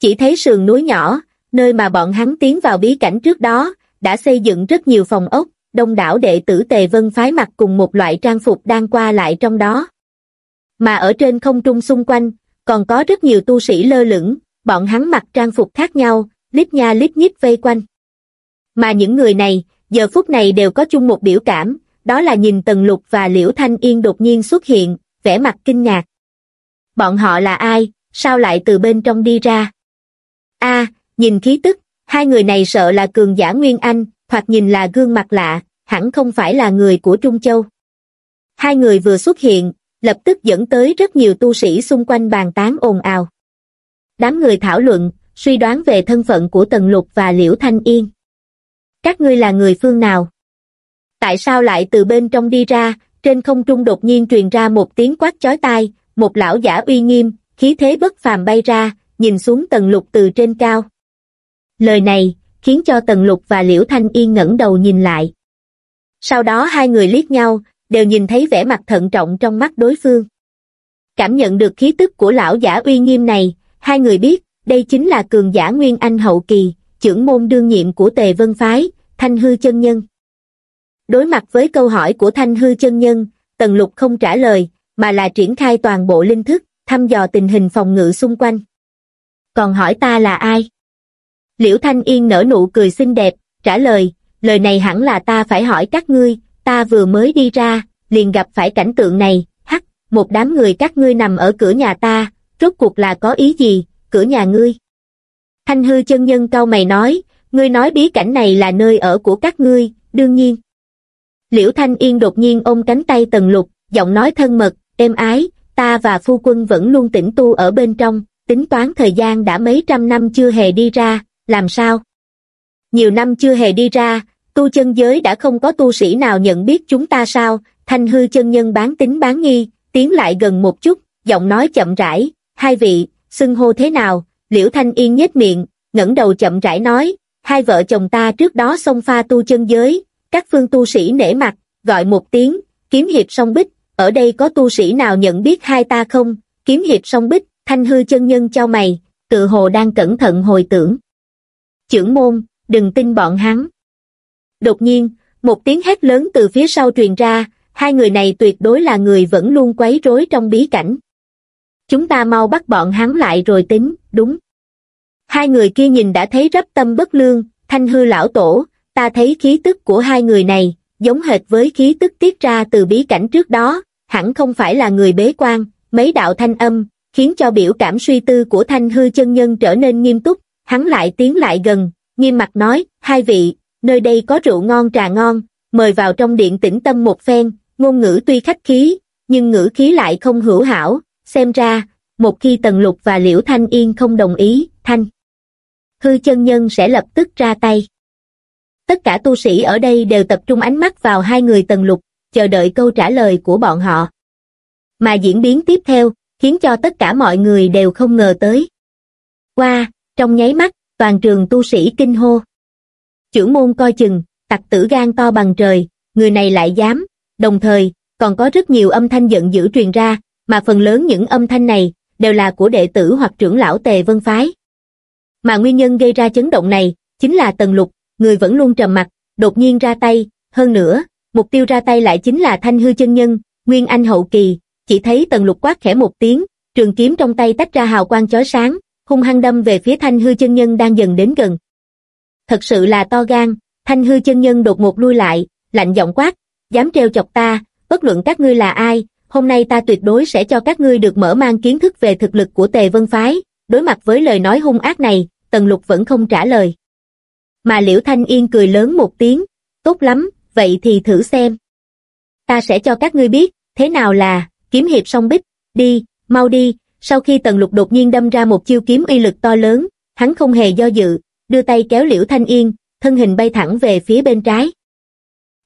Chỉ thấy sườn núi nhỏ, nơi mà bọn hắn tiến vào bí cảnh trước đó, đã xây dựng rất nhiều phòng ốc, đông đảo đệ tử Tề Vân phái mặc cùng một loại trang phục đang qua lại trong đó. Mà ở trên không trung xung quanh, còn có rất nhiều tu sĩ lơ lửng, bọn hắn mặc trang phục khác nhau, lít nha lít nhít vây quanh. Mà những người này, giờ phút này đều có chung một biểu cảm, đó là nhìn Tần Lục và Liễu Thanh Yên đột nhiên xuất hiện, vẻ mặt kinh ngạc. Bọn họ là ai, sao lại từ bên trong đi ra? a nhìn khí tức, hai người này sợ là cường giả Nguyên Anh, hoặc nhìn là gương mặt lạ, hẳn không phải là người của Trung Châu. Hai người vừa xuất hiện, lập tức dẫn tới rất nhiều tu sĩ xung quanh bàn tán ồn ào. Đám người thảo luận, suy đoán về thân phận của Tần Lục và Liễu Thanh Yên. Các ngươi là người phương nào? Tại sao lại từ bên trong đi ra, trên không trung đột nhiên truyền ra một tiếng quát chói tai, một lão giả uy nghiêm, khí thế bất phàm bay ra, nhìn xuống Tần Lục từ trên cao. Lời này, khiến cho Tần Lục và Liễu Thanh Yên ngẩng đầu nhìn lại. Sau đó hai người liếc nhau, đều nhìn thấy vẻ mặt thận trọng trong mắt đối phương. Cảm nhận được khí tức của lão giả uy nghiêm này, hai người biết, đây chính là cường giả Nguyên Anh hậu kỳ, trưởng môn đương nhiệm của Tề Vân Phái, Thanh Hư Chân Nhân. Đối mặt với câu hỏi của Thanh Hư Chân Nhân, Tần Lục không trả lời, mà là triển khai toàn bộ linh thức, thăm dò tình hình phòng ngự xung quanh. Còn hỏi ta là ai? Liễu Thanh Yên nở nụ cười xinh đẹp, trả lời, lời này hẳn là ta phải hỏi các ngươi, ta vừa mới đi ra, liền gặp phải cảnh tượng này, hắc, một đám người các ngươi nằm ở cửa nhà ta, rốt cuộc là có ý gì, cửa nhà ngươi. Thanh hư chân nhân cao mày nói, ngươi nói bí cảnh này là nơi ở của các ngươi, đương nhiên. Liễu Thanh Yên đột nhiên ôm cánh tay Tần Lục, giọng nói thân mật, êm ái, ta và phu quân vẫn luôn tĩnh tu ở bên trong, tính toán thời gian đã mấy trăm năm chưa hề đi ra, làm sao? Nhiều năm chưa hề đi ra, tu chân giới đã không có tu sĩ nào nhận biết chúng ta sao, thanh hư chân nhân bán tính bán nghi, tiến lại gần một chút, giọng nói chậm rãi, hai vị, xưng hô thế nào, liễu thanh yên nhếch miệng, ngẩng đầu chậm rãi nói, hai vợ chồng ta trước đó xông pha tu chân giới, các phương tu sĩ nể mặt, gọi một tiếng, kiếm hiệp song bích, ở đây có tu sĩ nào nhận biết hai ta không, kiếm hiệp song bích, thanh hư chân nhân cho mày, tự hồ đang cẩn thận hồi tưởng. Chưởng môn, đừng tin bọn hắn. Đột nhiên, một tiếng hét lớn từ phía sau truyền ra, hai người này tuyệt đối là người vẫn luôn quấy rối trong bí cảnh. Chúng ta mau bắt bọn hắn lại rồi tính, đúng. Hai người kia nhìn đã thấy rắp tâm bất lương, thanh hư lão tổ, ta thấy khí tức của hai người này, giống hệt với khí tức tiết ra từ bí cảnh trước đó, hẳn không phải là người bế quan, mấy đạo thanh âm, khiến cho biểu cảm suy tư của thanh hư chân nhân trở nên nghiêm túc, hắn lại tiến lại gần, nghiêm mặt nói, hai vị, nơi đây có rượu ngon trà ngon, mời vào trong điện tĩnh tâm một phen, ngôn ngữ tuy khách khí, nhưng ngữ khí lại không hữu hảo, xem ra, một khi Tần Lục và Liễu Thanh Yên không đồng ý, Thanh hư chân nhân sẽ lập tức ra tay. Tất cả tu sĩ ở đây đều tập trung ánh mắt vào hai người Tần Lục, chờ đợi câu trả lời của bọn họ. Mà diễn biến tiếp theo, khiến cho tất cả mọi người đều không ngờ tới. Qua, trong nháy mắt, toàn trường tu sĩ kinh hô. Chưởng môn coi chừng, tặc tử gan to bằng trời, người này lại dám, đồng thời, còn có rất nhiều âm thanh giận dữ truyền ra, mà phần lớn những âm thanh này, đều là của đệ tử hoặc trưởng lão tề vân phái. Mà nguyên nhân gây ra chấn động này, chính là Tần Lục, người vẫn luôn trầm mặt, đột nhiên ra tay, hơn nữa, mục tiêu ra tay lại chính là thanh hư chân nhân, nguyên anh hậu kỳ, chỉ thấy Tần Lục quát khẽ một tiếng, trường kiếm trong tay tách ra hào quang chói sáng, hung hăng đâm về phía thanh hư chân nhân đang dần đến gần. Thật sự là to gan, thanh hư chân nhân đột ngột lui lại, lạnh giọng quát, dám treo chọc ta, bất luận các ngươi là ai, hôm nay ta tuyệt đối sẽ cho các ngươi được mở mang kiến thức về thực lực của tề vân phái, đối mặt với lời nói hung ác này, tần lục vẫn không trả lời. Mà liễu thanh yên cười lớn một tiếng, tốt lắm, vậy thì thử xem. Ta sẽ cho các ngươi biết, thế nào là, kiếm hiệp song bích, đi, mau đi, sau khi tần lục đột nhiên đâm ra một chiêu kiếm uy lực to lớn, hắn không hề do dự, đưa tay kéo liễu thanh yên, thân hình bay thẳng về phía bên trái.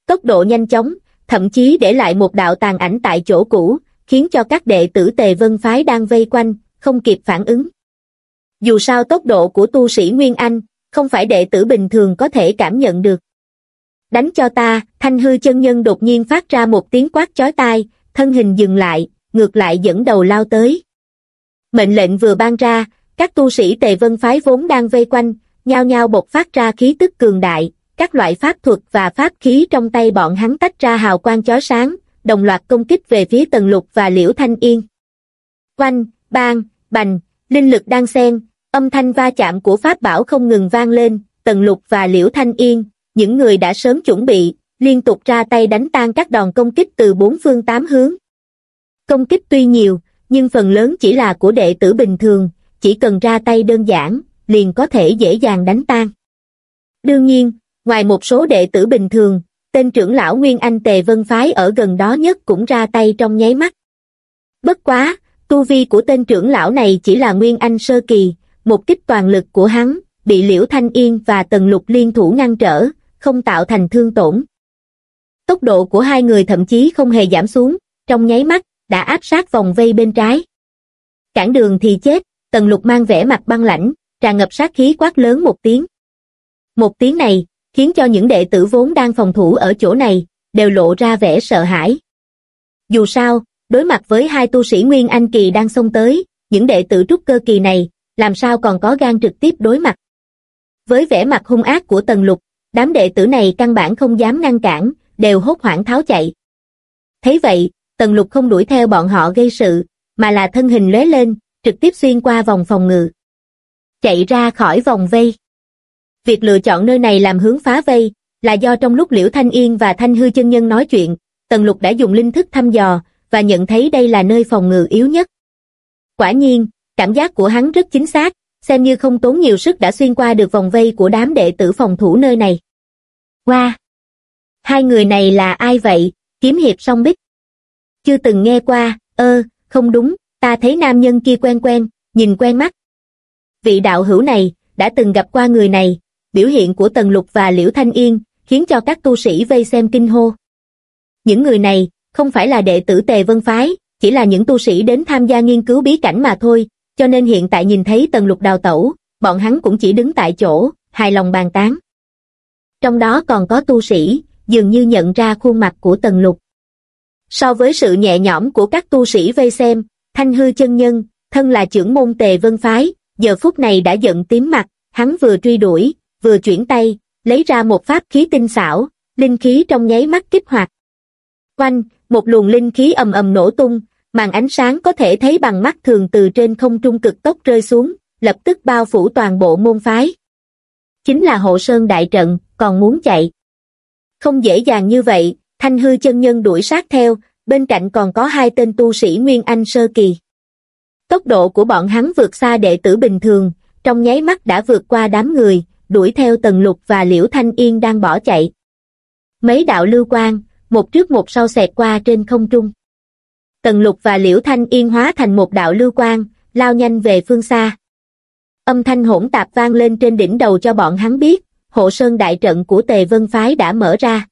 Tốc độ nhanh chóng, thậm chí để lại một đạo tàn ảnh tại chỗ cũ, khiến cho các đệ tử tề vân phái đang vây quanh, không kịp phản ứng. Dù sao tốc độ của tu sĩ Nguyên Anh, không phải đệ tử bình thường có thể cảm nhận được. Đánh cho ta, thanh hư chân nhân đột nhiên phát ra một tiếng quát chói tai, thân hình dừng lại, ngược lại dẫn đầu lao tới. Mệnh lệnh vừa ban ra, các tu sĩ tề vân phái vốn đang vây quanh, nhao nhao bộc phát ra khí tức cường đại, các loại pháp thuật và pháp khí trong tay bọn hắn tách ra hào quang chói sáng, đồng loạt công kích về phía Tần Lục và Liễu Thanh Yên. Quanh, bang, bành, linh lực đang xen, âm thanh va chạm của pháp bảo không ngừng vang lên, Tần Lục và Liễu Thanh Yên, những người đã sớm chuẩn bị, liên tục ra tay đánh tan các đòn công kích từ bốn phương tám hướng. Công kích tuy nhiều, nhưng phần lớn chỉ là của đệ tử bình thường, chỉ cần ra tay đơn giản, liền có thể dễ dàng đánh tan. Đương nhiên, ngoài một số đệ tử bình thường, tên trưởng lão Nguyên Anh Tề Vân Phái ở gần đó nhất cũng ra tay trong nháy mắt. Bất quá, tu vi của tên trưởng lão này chỉ là Nguyên Anh Sơ Kỳ, một kích toàn lực của hắn, bị Liễu Thanh Yên và Tần Lục liên thủ ngăn trở, không tạo thành thương tổn. Tốc độ của hai người thậm chí không hề giảm xuống, trong nháy mắt, đã áp sát vòng vây bên trái. Cản đường thì chết, Tần Lục mang vẻ mặt băng lãnh, tràn ngập sát khí quát lớn một tiếng. Một tiếng này, khiến cho những đệ tử vốn đang phòng thủ ở chỗ này, đều lộ ra vẻ sợ hãi. Dù sao, đối mặt với hai tu sĩ Nguyên Anh Kỳ đang xông tới, những đệ tử trúc cơ kỳ này, làm sao còn có gan trực tiếp đối mặt. Với vẻ mặt hung ác của Tần Lục, đám đệ tử này căn bản không dám ngăn cản, đều hốt hoảng tháo chạy. Thấy vậy, Tần Lục không đuổi theo bọn họ gây sự, mà là thân hình lóe lên, trực tiếp xuyên qua vòng phòng ngự. Chạy ra khỏi vòng vây. Việc lựa chọn nơi này làm hướng phá vây, là do trong lúc Liễu Thanh Yên và Thanh Hư chân nhân nói chuyện, Tần Lục đã dùng linh thức thăm dò, và nhận thấy đây là nơi phòng ngự yếu nhất. Quả nhiên, cảm giác của hắn rất chính xác, xem như không tốn nhiều sức đã xuyên qua được vòng vây của đám đệ tử phòng thủ nơi này. Qua! Wow. Hai người này là ai vậy? Kiếm hiệp song bích. Chưa từng nghe qua, ơ, không đúng, ta thấy nam nhân kia quen quen, nhìn quen mắt. Vị đạo hữu này, đã từng gặp qua người này, biểu hiện của Tần Lục và Liễu Thanh Yên, khiến cho các tu sĩ vây xem kinh hô. Những người này, không phải là đệ tử Tề Vân Phái, chỉ là những tu sĩ đến tham gia nghiên cứu bí cảnh mà thôi, cho nên hiện tại nhìn thấy Tần Lục đào tẩu, bọn hắn cũng chỉ đứng tại chỗ, hài lòng bàn tán. Trong đó còn có tu sĩ, dường như nhận ra khuôn mặt của Tần Lục. So với sự nhẹ nhõm của các tu sĩ vây xem, thanh hư chân nhân, thân là trưởng môn tề vân phái, giờ phút này đã giận tím mặt, hắn vừa truy đuổi, vừa chuyển tay, lấy ra một pháp khí tinh xảo, linh khí trong nháy mắt kích hoạt. Quanh, một luồng linh khí ầm ầm nổ tung, màn ánh sáng có thể thấy bằng mắt thường từ trên không trung cực tốc rơi xuống, lập tức bao phủ toàn bộ môn phái. Chính là hộ sơn đại trận, còn muốn chạy. Không dễ dàng như vậy, thanh hư chân nhân đuổi sát theo, bên cạnh còn có hai tên tu sĩ Nguyên Anh Sơ Kỳ. Tốc độ của bọn hắn vượt xa đệ tử bình thường, trong nháy mắt đã vượt qua đám người, đuổi theo Tần Lục và Liễu Thanh Yên đang bỏ chạy. Mấy đạo lưu quang, một trước một sau xẹt qua trên không trung. Tần Lục và Liễu Thanh Yên hóa thành một đạo lưu quang, lao nhanh về phương xa. Âm thanh hỗn tạp vang lên trên đỉnh đầu cho bọn hắn biết, hộ sơn đại trận của Tề Vân Phái đã mở ra.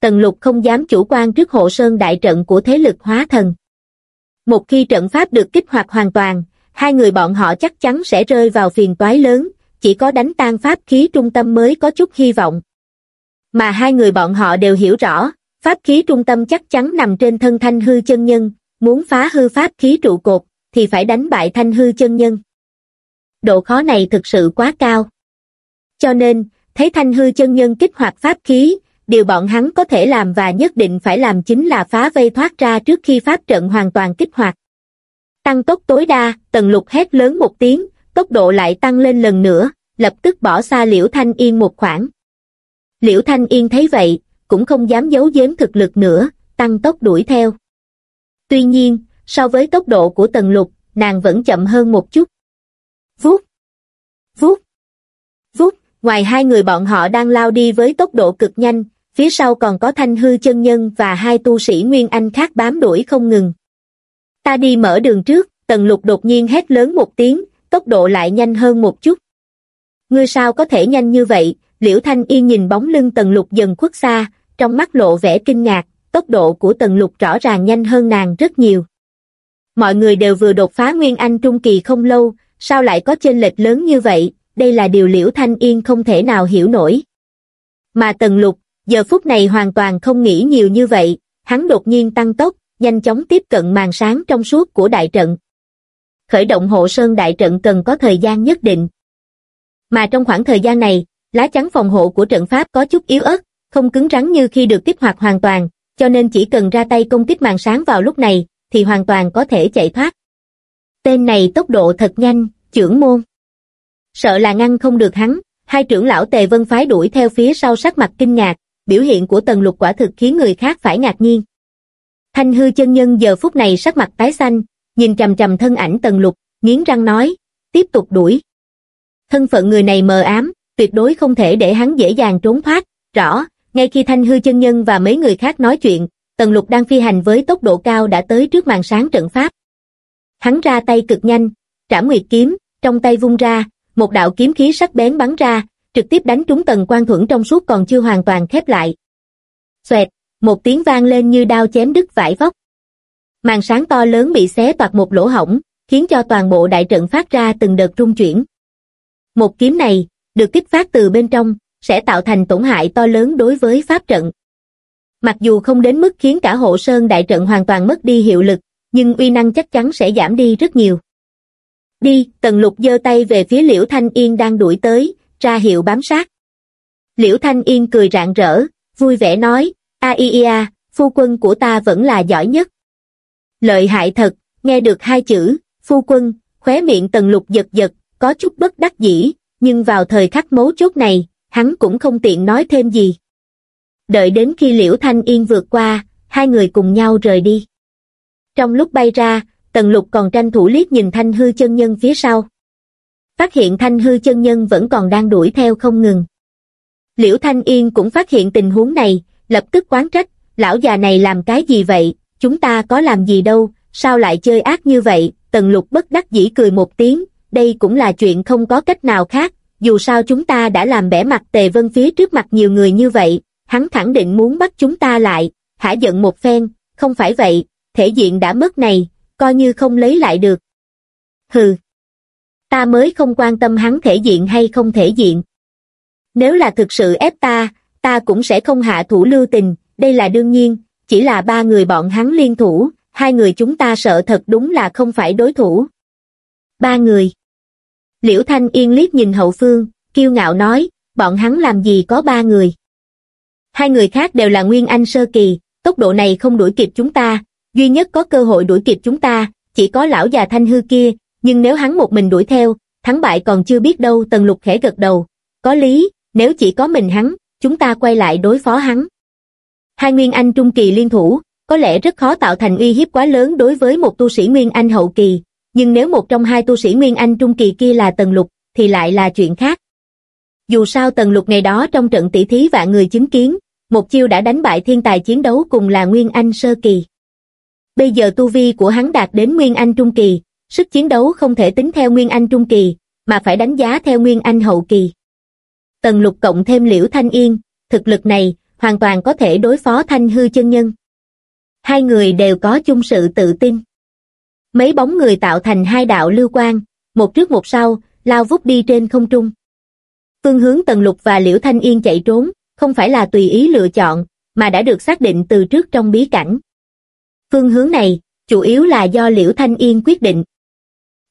Tần Lục không dám chủ quan trước hộ sơn đại trận của thế lực hóa thần. Một khi trận pháp được kích hoạt hoàn toàn, hai người bọn họ chắc chắn sẽ rơi vào phiền toái lớn, chỉ có đánh tan pháp khí trung tâm mới có chút hy vọng. Mà hai người bọn họ đều hiểu rõ, pháp khí trung tâm chắc chắn nằm trên thân thanh hư chân nhân, muốn phá hư pháp khí trụ cột, thì phải đánh bại thanh hư chân nhân. Độ khó này thực sự quá cao. Cho nên, thấy thanh hư chân nhân kích hoạt pháp khí, điều bọn hắn có thể làm và nhất định phải làm chính là phá vây thoát ra trước khi pháp trận hoàn toàn kích hoạt. Tăng tốc tối đa, tần lục hét lớn một tiếng, tốc độ lại tăng lên lần nữa, lập tức bỏ xa Liễu Thanh Yên một khoảng. Liễu Thanh Yên thấy vậy, cũng không dám giấu giếm thực lực nữa, tăng tốc đuổi theo. Tuy nhiên, so với tốc độ của tần lục, nàng vẫn chậm hơn một chút. Vút! Vút! Vút! Ngoài hai người bọn họ đang lao đi với tốc độ cực nhanh, phía sau còn có thanh hư chân nhân và hai tu sĩ Nguyên Anh khác bám đuổi không ngừng. Ta đi mở đường trước, tần lục đột nhiên hét lớn một tiếng, tốc độ lại nhanh hơn một chút. Ngươi sao có thể nhanh như vậy, liễu thanh yên nhìn bóng lưng tần lục dần khuất xa, trong mắt lộ vẻ kinh ngạc, tốc độ của tần lục rõ ràng nhanh hơn nàng rất nhiều. Mọi người đều vừa đột phá Nguyên Anh Trung Kỳ không lâu, sao lại có chênh lệch lớn như vậy, đây là điều liễu thanh yên không thể nào hiểu nổi. Mà tần lục, giờ phút này hoàn toàn không nghĩ nhiều như vậy, hắn đột nhiên tăng tốc, nhanh chóng tiếp cận màn sáng trong suốt của đại trận. Khởi động hộ sơn đại trận cần có thời gian nhất định. Mà trong khoảng thời gian này, lá chắn phòng hộ của trận pháp có chút yếu ớt, không cứng rắn như khi được kích hoạt hoàn toàn, cho nên chỉ cần ra tay công kích màn sáng vào lúc này, thì hoàn toàn có thể chạy thoát. Tên này tốc độ thật nhanh, trưởng môn. Sợ là ngăn không được hắn, hai trưởng lão tề vân phái đuổi theo phía sau sắc mặt kinh ngạc, biểu hiện của tần lục quả thực khiến người khác phải ngạc nhiên. Thanh hư chân nhân giờ phút này sắc mặt tái xanh, nhìn trầm trầm thân ảnh tần lục, nghiến răng nói, tiếp tục đuổi. Thân phận người này mờ ám, tuyệt đối không thể để hắn dễ dàng trốn thoát, rõ, ngay khi thanh hư chân nhân và mấy người khác nói chuyện, tần lục đang phi hành với tốc độ cao đã tới trước màn sáng trận pháp. Hắn ra tay cực nhanh, trảm nguyệt kiếm, trong tay vung ra, một đạo kiếm khí sắc bén bắn ra, trực tiếp đánh trúng tầng quan thuẫn trong suốt còn chưa hoàn toàn khép lại. Xoẹt, một tiếng vang lên như đao chém đứt vải vóc. Màn sáng to lớn bị xé toạc một lỗ hổng, khiến cho toàn bộ đại trận phát ra từng đợt rung chuyển. Một kiếm này, được kích phát từ bên trong, sẽ tạo thành tổn hại to lớn đối với pháp trận. Mặc dù không đến mức khiến cả hộ sơn đại trận hoàn toàn mất đi hiệu lực, nhưng uy năng chắc chắn sẽ giảm đi rất nhiều. Đi, tần lục giơ tay về phía Liễu Thanh Yên đang đuổi tới, ra hiệu bám sát. Liễu Thanh Yên cười rạng rỡ, vui vẻ nói, a i i a, phu quân của ta vẫn là giỏi nhất. Lợi hại thật, nghe được hai chữ, phu quân, khóe miệng tần lục giật giật, có chút bất đắc dĩ, nhưng vào thời khắc mấu chốt này, hắn cũng không tiện nói thêm gì. Đợi đến khi Liễu Thanh Yên vượt qua, hai người cùng nhau rời đi. Trong lúc bay ra, Tần Lục còn tranh thủ liếc nhìn Thanh Hư chân nhân phía sau. Phát hiện Thanh Hư chân nhân vẫn còn đang đuổi theo không ngừng. Liễu Thanh Yên cũng phát hiện tình huống này, lập tức quán trách, lão già này làm cái gì vậy, chúng ta có làm gì đâu, sao lại chơi ác như vậy, Tần Lục bất đắc dĩ cười một tiếng, đây cũng là chuyện không có cách nào khác, dù sao chúng ta đã làm bẻ mặt Tề Vân phía trước mặt nhiều người như vậy, hắn khẳng định muốn bắt chúng ta lại, hả giận một phen, không phải vậy, thể diện đã mất này, coi như không lấy lại được. Hừ. Ta mới không quan tâm hắn thể diện hay không thể diện. Nếu là thực sự ép ta, ta cũng sẽ không hạ thủ lưu tình, đây là đương nhiên, chỉ là ba người bọn hắn liên thủ, hai người chúng ta sợ thật đúng là không phải đối thủ. Ba người. Liễu Thanh Yên liếc nhìn hậu phương, kiêu ngạo nói, bọn hắn làm gì có ba người. Hai người khác đều là Nguyên Anh Sơ Kỳ, tốc độ này không đuổi kịp chúng ta, duy nhất có cơ hội đuổi kịp chúng ta, chỉ có lão già thanh hư kia, nhưng nếu hắn một mình đuổi theo, thắng bại còn chưa biết đâu tần lục khẽ gật đầu. Có lý, nếu chỉ có mình hắn, chúng ta quay lại đối phó hắn. Hai Nguyên Anh Trung Kỳ liên thủ, có lẽ rất khó tạo thành uy hiếp quá lớn đối với một tu sĩ Nguyên Anh hậu kỳ, nhưng nếu một trong hai tu sĩ Nguyên Anh Trung Kỳ kia là Tần Lục, thì lại là chuyện khác. Dù sao Tần Lục ngày đó trong trận tỷ thí vạn người chứng kiến, một chiêu đã đánh bại thiên tài chiến đấu cùng là Nguyên Anh Sơ Kỳ. Bây giờ tu vi của hắn đạt đến Nguyên Anh Trung Kỳ, sức chiến đấu không thể tính theo Nguyên Anh Trung Kỳ, mà phải đánh giá theo Nguyên Anh Hậu Kỳ. Tần Lục cộng thêm Liễu Thanh Yên, thực lực này hoàn toàn có thể đối phó Thanh Hư chân nhân. Hai người đều có chung sự tự tin. Mấy bóng người tạo thành hai đạo lưu quang, một trước một sau, lao vút đi trên không trung. Phương hướng Tần Lục và Liễu Thanh Yên chạy trốn, không phải là tùy ý lựa chọn, mà đã được xác định từ trước trong bí cảnh. Phương hướng này, chủ yếu là do Liễu Thanh Yên quyết định.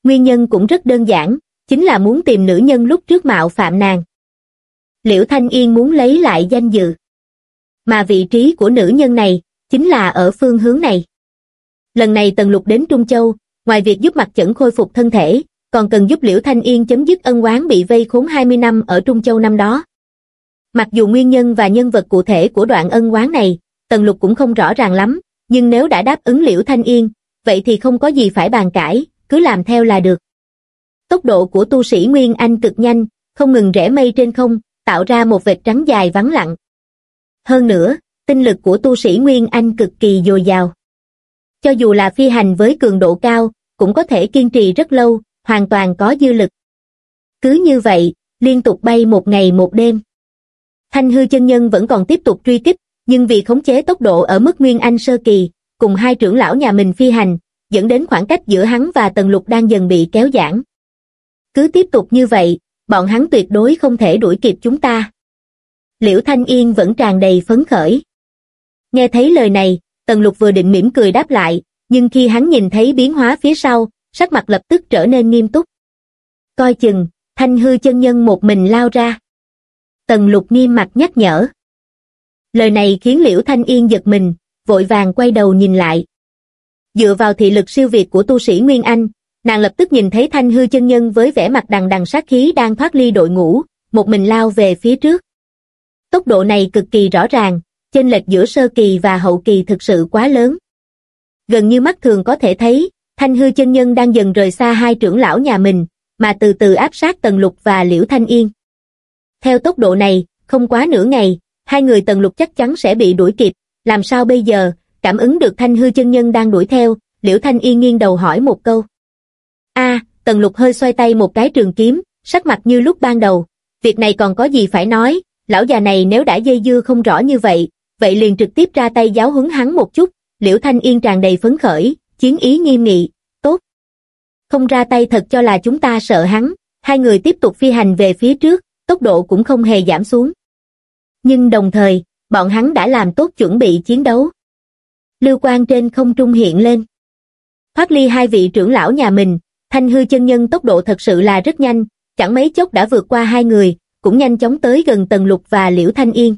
Nguyên nhân cũng rất đơn giản, chính là muốn tìm nữ nhân lúc trước mạo phạm nàng. Liễu Thanh Yên muốn lấy lại danh dự. Mà vị trí của nữ nhân này, chính là ở phương hướng này. Lần này Tần Lục đến Trung Châu, ngoài việc giúp mặt chẩn khôi phục thân thể, còn cần giúp Liễu Thanh Yên chấm dứt ân oán bị vây khốn 20 năm ở Trung Châu năm đó. Mặc dù nguyên nhân và nhân vật cụ thể của đoạn ân oán này, Tần Lục cũng không rõ ràng lắm, nhưng nếu đã đáp ứng Liễu Thanh Yên, vậy thì không có gì phải bàn cãi, cứ làm theo là được. Tốc độ của tu sĩ Nguyên Anh cực nhanh, không ngừng rẽ mây trên không, tạo ra một vệt trắng dài vắng lặng. Hơn nữa, tinh lực của tu sĩ Nguyên Anh cực kỳ dồi dào. Cho dù là phi hành với cường độ cao, cũng có thể kiên trì rất lâu, hoàn toàn có dư lực. Cứ như vậy, liên tục bay một ngày một đêm. Thanh hư chân nhân vẫn còn tiếp tục truy kích, nhưng vì khống chế tốc độ ở mức Nguyên Anh sơ kỳ, cùng hai trưởng lão nhà mình phi hành, dẫn đến khoảng cách giữa hắn và Tần Lục đang dần bị kéo giãn. Cứ tiếp tục như vậy, bọn hắn tuyệt đối không thể đuổi kịp chúng ta. Liễu Thanh Yên vẫn tràn đầy phấn khởi. Nghe thấy lời này, Tần Lục vừa định mỉm cười đáp lại, nhưng khi hắn nhìn thấy biến hóa phía sau, sắc mặt lập tức trở nên nghiêm túc. Coi chừng, thanh hư chân nhân một mình lao ra. Tần Lục nghiêm mặt nhắc nhở. Lời này khiến Liễu Thanh Yên giật mình, vội vàng quay đầu nhìn lại. Dựa vào thị lực siêu việt của tu sĩ Nguyên Anh, nàng lập tức nhìn thấy thanh hư chân nhân với vẻ mặt đằng đằng sát khí đang thoát ly đội ngũ, một mình lao về phía trước. Tốc độ này cực kỳ rõ ràng, chênh lệch giữa sơ kỳ và hậu kỳ thực sự quá lớn. Gần như mắt thường có thể thấy, thanh hư chân nhân đang dần rời xa hai trưởng lão nhà mình, mà từ từ áp sát Tần Lục và Liễu Thanh Yên. Theo tốc độ này, không quá nửa ngày, hai người Tần Lục chắc chắn sẽ bị đuổi kịp, làm sao bây giờ, cảm ứng được thanh hư chân nhân đang đuổi theo, Liễu Thanh Yên nghiêng đầu hỏi một câu. a Tần Lục hơi xoay tay một cái trường kiếm, sắc mặt như lúc ban đầu, việc này còn có gì phải nói, lão già này nếu đã dây dưa không rõ như vậy, vậy liền trực tiếp ra tay giáo huấn hắn một chút, Liễu Thanh Yên tràn đầy phấn khởi, chiến ý nghiêm nghị, tốt. Không ra tay thật cho là chúng ta sợ hắn, hai người tiếp tục phi hành về phía trước, tốc độ cũng không hề giảm xuống. Nhưng đồng thời, bọn hắn đã làm tốt chuẩn bị chiến đấu. Lưu quan trên không trung hiện lên. Thoát ly hai vị trưởng lão nhà mình, thanh hư chân nhân tốc độ thật sự là rất nhanh, chẳng mấy chốc đã vượt qua hai người, cũng nhanh chóng tới gần Tần Lục và Liễu Thanh Yên.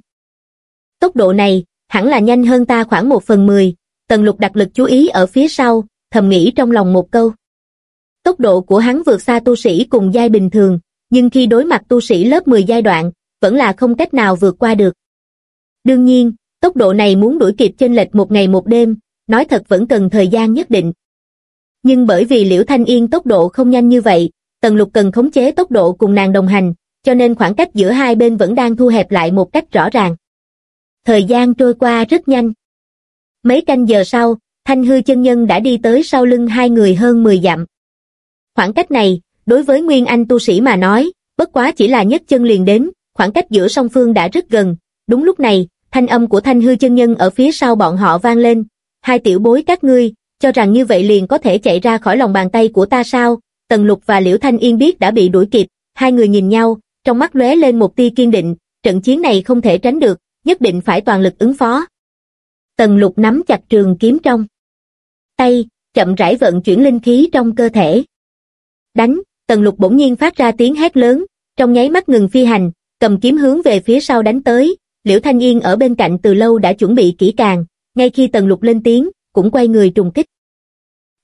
Tốc độ này, hẳn là nhanh hơn ta khoảng một phần mười, Tần Lục đặt lực chú ý ở phía sau, thầm nghĩ trong lòng một câu. Tốc độ của hắn vượt xa tu sĩ cùng giai bình thường, nhưng khi đối mặt tu sĩ lớp 10 giai đoạn, vẫn là không cách nào vượt qua được. Đương nhiên, tốc độ này muốn đuổi kịp chênh lệch một ngày một đêm, nói thật vẫn cần thời gian nhất định. Nhưng bởi vì Liễu Thanh Yên tốc độ không nhanh như vậy, Tần Lục cần khống chế tốc độ cùng nàng đồng hành, cho nên khoảng cách giữa hai bên vẫn đang thu hẹp lại một cách rõ ràng. Thời gian trôi qua rất nhanh. Mấy canh giờ sau, Thanh Hư chân nhân đã đi tới sau lưng hai người hơn 10 dặm. Khoảng cách này, đối với Nguyên Anh tu sĩ mà nói, bất quá chỉ là nhất chân liền đến, khoảng cách giữa song phương đã rất gần. Đúng lúc này, thanh âm của Thanh Hư chân nhân ở phía sau bọn họ vang lên. Hai tiểu bối các ngươi, cho rằng như vậy liền có thể chạy ra khỏi lòng bàn tay của ta sao? Tần Lục và Liễu Thanh Yên biết đã bị đuổi kịp, hai người nhìn nhau, trong mắt lóe lên một tia kiên định, trận chiến này không thể tránh được, nhất định phải toàn lực ứng phó. Tần lục nắm chặt trường kiếm trong tay, chậm rãi vận chuyển linh khí trong cơ thể. Đánh, tần lục bỗng nhiên phát ra tiếng hét lớn, trong nháy mắt ngừng phi hành, cầm kiếm hướng về phía sau đánh tới, Liễu Thanh Yên ở bên cạnh từ lâu đã chuẩn bị kỹ càng, ngay khi tần lục lên tiếng, cũng quay người trùng kích.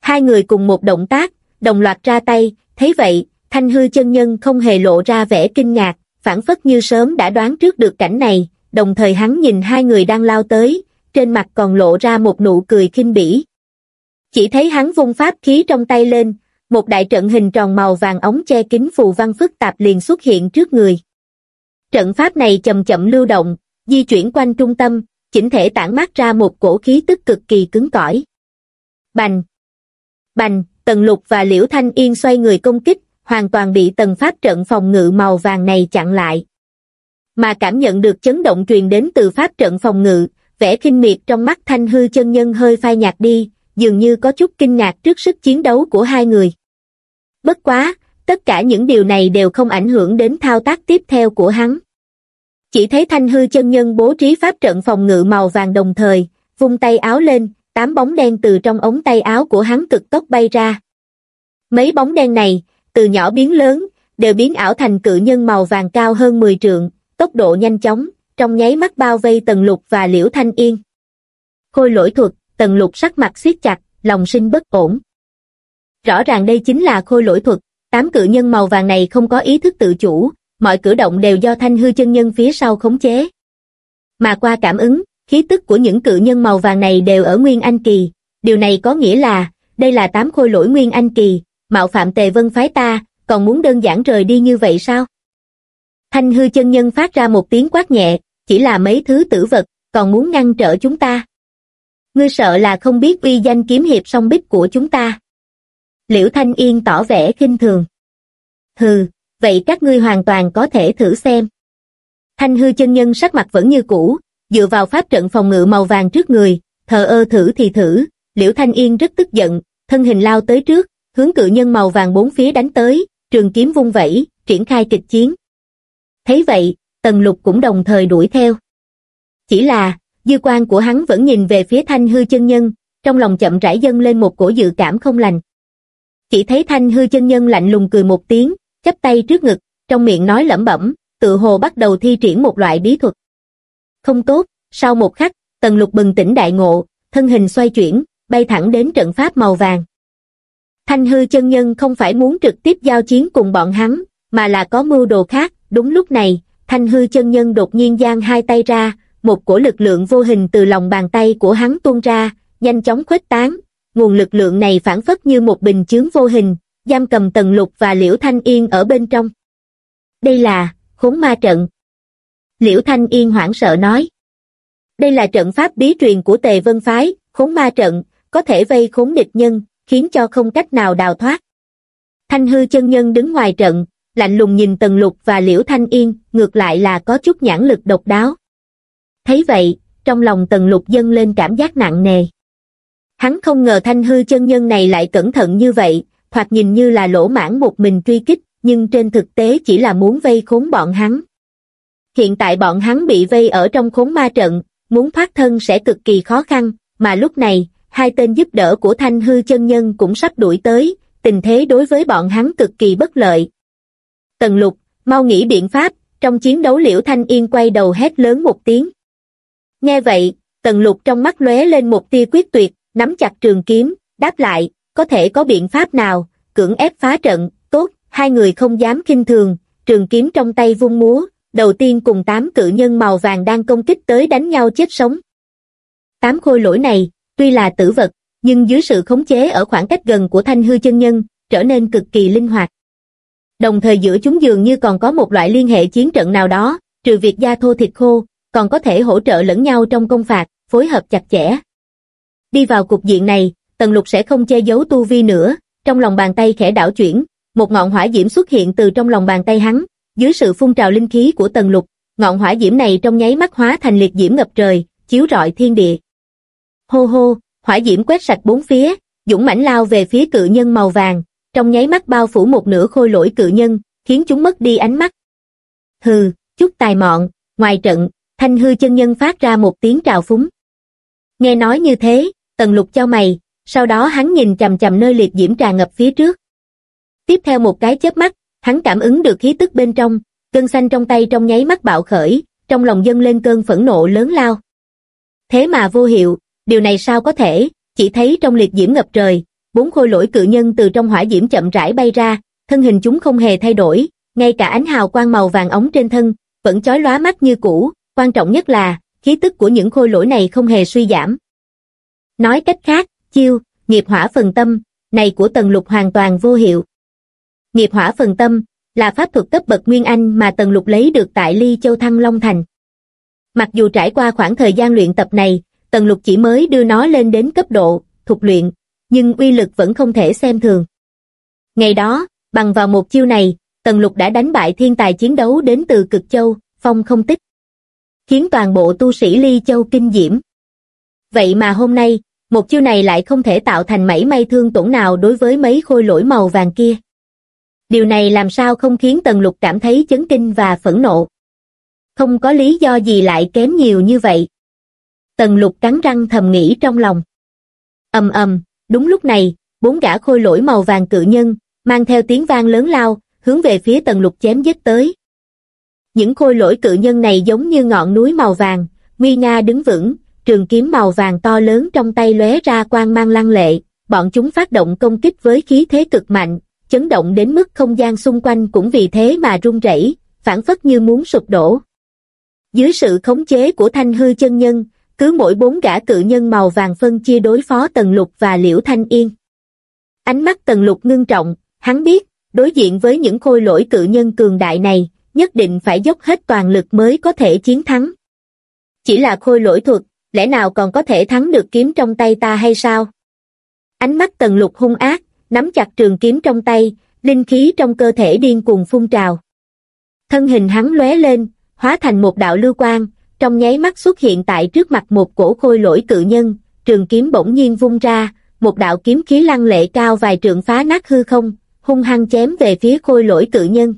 Hai người cùng một động tác, đồng loạt ra tay, thấy vậy, thanh hư chân nhân không hề lộ ra vẻ kinh ngạc, phản phất như sớm đã đoán trước được cảnh này, đồng thời hắn nhìn hai người đang lao tới, trên mặt còn lộ ra một nụ cười khinh bỉ. Chỉ thấy hắn vung pháp khí trong tay lên, một đại trận hình tròn màu vàng ống che kính phù văn phức tạp liền xuất hiện trước người. Trận pháp này chậm chậm lưu động, di chuyển quanh trung tâm, chỉnh thể tản mát ra một cổ khí tức cực kỳ cứng cỏi. Bành! Bành! Tần Lục và Liễu Thanh Yên xoay người công kích, hoàn toàn bị tần pháp trận phòng ngự màu vàng này chặn lại. Mà cảm nhận được chấn động truyền đến từ pháp trận phòng ngự, vẻ kinh miệt trong mắt thanh hư chân nhân hơi phai nhạt đi, dường như có chút kinh ngạc trước sức chiến đấu của hai người. Bất quá, tất cả những điều này đều không ảnh hưởng đến thao tác tiếp theo của hắn. Chỉ thấy thanh hư chân nhân bố trí pháp trận phòng ngự màu vàng đồng thời, vung tay áo lên, tám bóng đen từ trong ống tay áo của hắn cực tốc bay ra. Mấy bóng đen này, từ nhỏ biến lớn, đều biến ảo thành cự nhân màu vàng cao hơn 10 trượng, tốc độ nhanh chóng, trong nháy mắt bao vây Tần Lục và Liễu Thanh Yên. Khôi lỗi thuật, Tần Lục sắc mặt siết chặt, lòng sinh bất ổn. Rõ ràng đây chính là khôi lỗi thuật, tám cự nhân màu vàng này không có ý thức tự chủ, mọi cử động đều do thanh hư chân nhân phía sau khống chế. Mà qua cảm ứng, khí tức của những cự nhân màu vàng này đều ở Nguyên Anh Kỳ, điều này có nghĩa là, đây là tám khôi lỗi Nguyên Anh Kỳ, mạo phạm tề vân phái ta, còn muốn đơn giản rời đi như vậy sao? Thanh hư chân nhân phát ra một tiếng quát nhẹ, chỉ là mấy thứ tử vật, còn muốn ngăn trở chúng ta. Ngươi sợ là không biết uy danh kiếm hiệp song bích của chúng ta. Liễu Thanh Yên tỏ vẻ khinh thường. Hừ, vậy các ngươi hoàn toàn có thể thử xem. Thanh hư chân nhân sắc mặt vẫn như cũ, dựa vào pháp trận phòng ngự màu vàng trước người, thờ ơ thử thì thử, Liễu Thanh Yên rất tức giận, thân hình lao tới trước, hướng cự nhân màu vàng bốn phía đánh tới, trường kiếm vung vẩy, triển khai kịch chiến. Thấy vậy, Tần Lục cũng đồng thời đuổi theo. Chỉ là, dư quan của hắn vẫn nhìn về phía thanh hư chân nhân, trong lòng chậm rãi dâng lên một cổ dự cảm không lành. Chỉ thấy thanh hư chân nhân lạnh lùng cười một tiếng, chắp tay trước ngực, trong miệng nói lẩm bẩm, tự hồ bắt đầu thi triển một loại bí thuật. Không tốt, sau một khắc, tần lục bừng tỉnh đại ngộ, thân hình xoay chuyển, bay thẳng đến trận pháp màu vàng. Thanh hư chân nhân không phải muốn trực tiếp giao chiến cùng bọn hắn, mà là có mưu đồ khác, đúng lúc này, thanh hư chân nhân đột nhiên giang hai tay ra, một cổ lực lượng vô hình từ lòng bàn tay của hắn tuôn ra, nhanh chóng khuếch tán, nguồn lực lượng này phản phất như một bình chướng vô hình, giam cầm tần lục và liễu thanh yên ở bên trong. Đây là, khốn ma trận. Liễu thanh yên hoảng sợ nói. Đây là trận pháp bí truyền của tề vân phái, khốn ma trận, có thể vây khốn địch nhân, khiến cho không cách nào đào thoát. Thanh hư chân nhân đứng ngoài trận, lạnh lùng nhìn tần lục và liễu thanh yên, ngược lại là có chút nhãn lực độc đáo. Thấy vậy, trong lòng tần lục dâng lên cảm giác nặng nề. Hắn không ngờ thanh hư chân nhân này lại cẩn thận như vậy, thoạt nhìn như là lỗ mãn một mình truy kích, nhưng trên thực tế chỉ là muốn vây khốn bọn hắn. Hiện tại bọn hắn bị vây ở trong khốn ma trận, muốn thoát thân sẽ cực kỳ khó khăn, mà lúc này, hai tên giúp đỡ của thanh hư chân nhân cũng sắp đuổi tới, tình thế đối với bọn hắn cực kỳ bất lợi. Tần lục, mau nghĩ biện pháp, trong chiến đấu liễu thanh yên quay đầu hét lớn một tiếng. Nghe vậy, tần lục trong mắt lóe lên một tia quyết tuyệt, nắm chặt trường kiếm, đáp lại, có thể có biện pháp nào, cưỡng ép phá trận, tốt, hai người không dám kinh thường, trường kiếm trong tay vung múa, đầu tiên cùng tám cự nhân màu vàng đang công kích tới đánh nhau chết sống. Tám khôi lỗi này, tuy là tử vật, nhưng dưới sự khống chế ở khoảng cách gần của thanh hư chân nhân, trở nên cực kỳ linh hoạt. Đồng thời giữa chúng dường như còn có một loại liên hệ chiến trận nào đó, trừ việc da thô thịt khô, còn có thể hỗ trợ lẫn nhau trong công phạt, phối hợp chặt chẽ. Đi vào cục diện này, Tần Lục sẽ không che giấu tu vi nữa, trong lòng bàn tay khẽ đảo chuyển, một ngọn hỏa diễm xuất hiện từ trong lòng bàn tay hắn, dưới sự phun trào linh khí của Tần Lục, ngọn hỏa diễm này trong nháy mắt hóa thành liệt diễm ngập trời, chiếu rọi thiên địa. Hô hô, hỏa diễm quét sạch bốn phía, dũng mãnh lao về phía cự nhân màu vàng, trong nháy mắt bao phủ một nửa khôi lỗi cự nhân, khiến chúng mất đi ánh mắt. Hừ, chút tài mọn, ngoài trận, thanh hư chân nhân phát ra một tiếng trào phúng. Nghe nói như thế, tần lục cho mày, sau đó hắn nhìn chầm chầm nơi liệt diễm tràn ngập phía trước. Tiếp theo một cái chớp mắt, hắn cảm ứng được khí tức bên trong, cơn xanh trong tay trong nháy mắt bạo khởi, trong lòng dâng lên cơn phẫn nộ lớn lao. Thế mà vô hiệu, điều này sao có thể, chỉ thấy trong liệt diễm ngập trời, bốn khôi lỗi cự nhân từ trong hỏa diễm chậm rãi bay ra, thân hình chúng không hề thay đổi, ngay cả ánh hào quang màu vàng ống trên thân, vẫn chói lóa mắt như cũ, quan trọng nhất là, khí tức của những khôi lỗi này không hề suy giảm. Nói cách khác, chiêu, nghiệp hỏa phần tâm, này của tần lục hoàn toàn vô hiệu. Nghiệp hỏa phần tâm, là pháp thuật cấp bậc Nguyên Anh mà tần lục lấy được tại Ly Châu Thăng Long Thành. Mặc dù trải qua khoảng thời gian luyện tập này, tần lục chỉ mới đưa nó lên đến cấp độ, thuộc luyện, nhưng uy lực vẫn không thể xem thường. Ngày đó, bằng vào một chiêu này, tần lục đã đánh bại thiên tài chiến đấu đến từ cực châu, phong không tích. Khiến toàn bộ tu sĩ Ly Châu kinh diễm. Vậy mà hôm nay, một chiêu này lại không thể tạo thành mảy may thương tổn nào đối với mấy khôi lỗi màu vàng kia. Điều này làm sao không khiến Tần Lục cảm thấy chấn kinh và phẫn nộ. Không có lý do gì lại kém nhiều như vậy. Tần Lục cắn răng thầm nghĩ trong lòng. ầm ầm, đúng lúc này, bốn gã khôi lỗi màu vàng cự nhân, mang theo tiếng vang lớn lao, hướng về phía Tần Lục chém giết tới. Những khôi lỗi cự nhân này giống như ngọn núi màu vàng, nguy nga đứng vững, trường kiếm màu vàng to lớn trong tay lóe ra quang mang lăng lệ, bọn chúng phát động công kích với khí thế cực mạnh, chấn động đến mức không gian xung quanh cũng vì thế mà rung rẩy, phản phất như muốn sụp đổ. Dưới sự khống chế của thanh hư chân nhân, cứ mỗi bốn gã cự nhân màu vàng phân chia đối phó Tần Lục và Liễu Thanh Yên. Ánh mắt Tần Lục ngưng trọng, hắn biết, đối diện với những khôi lỗi cự nhân cường đại này, nhất định phải dốc hết toàn lực mới có thể chiến thắng. Chỉ là khôi lỗi thuật, lẽ nào còn có thể thắng được kiếm trong tay ta hay sao? Ánh mắt Tần Lục hung ác, nắm chặt trường kiếm trong tay, linh khí trong cơ thể điên cuồng phun trào. Thân hình hắn lóe lên, hóa thành một đạo lưu quang, trong nháy mắt xuất hiện tại trước mặt một cổ khôi lỗi cự nhân, trường kiếm bỗng nhiên vung ra, một đạo kiếm khí lăng lệ cao vài trượng phá nát hư không, hung hăng chém về phía khôi lỗi cự nhân.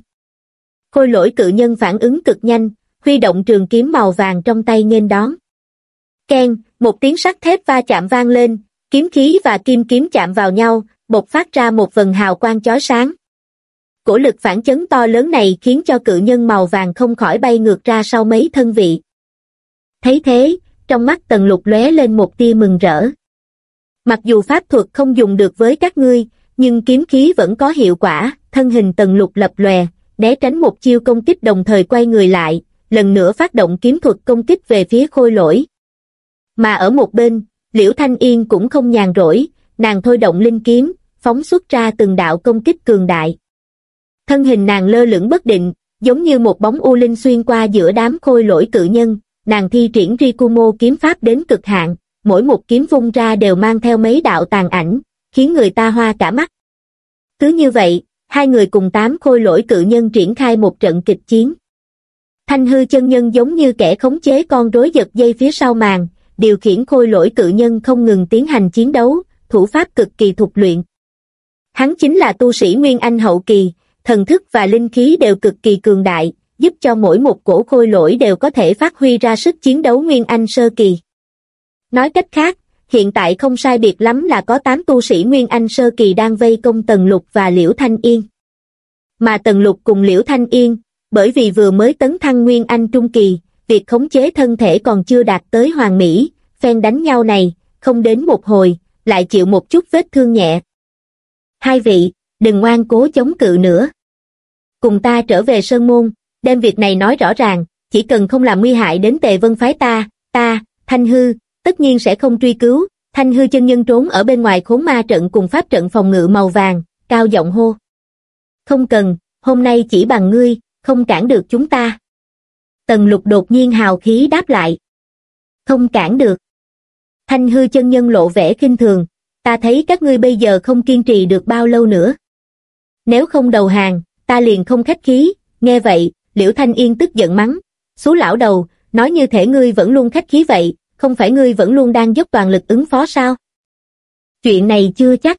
Khôi lỗi cự nhân phản ứng cực nhanh, huy động trường kiếm màu vàng trong tay nghênh đón. Ken, một tiếng sắt thép va chạm vang lên, kiếm khí và kim kiếm chạm vào nhau, bộc phát ra một vần hào quang chói sáng. Cổ lực phản chấn to lớn này khiến cho cự nhân màu vàng không khỏi bay ngược ra sau mấy thân vị. Thấy thế, trong mắt tần lục lóe lên một tia mừng rỡ. Mặc dù pháp thuật không dùng được với các ngươi, nhưng kiếm khí vẫn có hiệu quả, thân hình tần lục lập lòe, né tránh một chiêu công kích đồng thời quay người lại, lần nữa phát động kiếm thuật công kích về phía khôi lỗi. Mà ở một bên, Liễu Thanh Yên cũng không nhàn rỗi, nàng thôi động linh kiếm, phóng xuất ra từng đạo công kích cường đại. Thân hình nàng lơ lửng bất định, giống như một bóng u linh xuyên qua giữa đám khôi lỗi cự nhân, nàng thi triển Rikumo kiếm pháp đến cực hạn, mỗi một kiếm vung ra đều mang theo mấy đạo tàn ảnh, khiến người ta hoa cả mắt. Cứ như vậy, hai người cùng tám khôi lỗi cự nhân triển khai một trận kịch chiến. Thanh hư chân nhân giống như kẻ khống chế con rối giật dây phía sau màn, điều khiển khôi lỗi cự nhân không ngừng tiến hành chiến đấu, thủ pháp cực kỳ thục luyện. Hắn chính là tu sĩ Nguyên Anh hậu kỳ, thần thức và linh khí đều cực kỳ cường đại, giúp cho mỗi một cổ khôi lỗi đều có thể phát huy ra sức chiến đấu Nguyên Anh sơ kỳ. Nói cách khác, hiện tại không sai biệt lắm là có 8 tu sĩ Nguyên Anh sơ kỳ đang vây công Tần Lục và Liễu Thanh Yên. Mà Tần Lục cùng Liễu Thanh Yên, bởi vì vừa mới tấn thăng Nguyên Anh trung kỳ, việc khống chế thân thể còn chưa đạt tới hoàn mỹ, phen đánh nhau này, không đến một hồi, lại chịu một chút vết thương nhẹ. Hai vị, đừng ngoan cố chống cự nữa. Cùng ta trở về Sơn Môn, đem việc này nói rõ ràng, chỉ cần không làm nguy hại đến tề vân phái ta, ta, Thanh Hư, tất nhiên sẽ không truy cứu, Thanh Hư chân nhân trốn ở bên ngoài khốn ma trận cùng pháp trận phòng ngự màu vàng, cao giọng hô. Không cần, hôm nay chỉ bằng ngươi, không cản được chúng ta. Tần lục đột nhiên hào khí đáp lại. Không cản được. Thanh hư chân nhân lộ vẻ kinh thường, ta thấy các ngươi bây giờ không kiên trì được bao lâu nữa. Nếu không đầu hàng, ta liền không khách khí, nghe vậy, liễu thanh yên tức giận mắng, xú lão đầu, nói như thể ngươi vẫn luôn khách khí vậy, không phải ngươi vẫn luôn đang dốc toàn lực ứng phó sao? Chuyện này chưa chắc.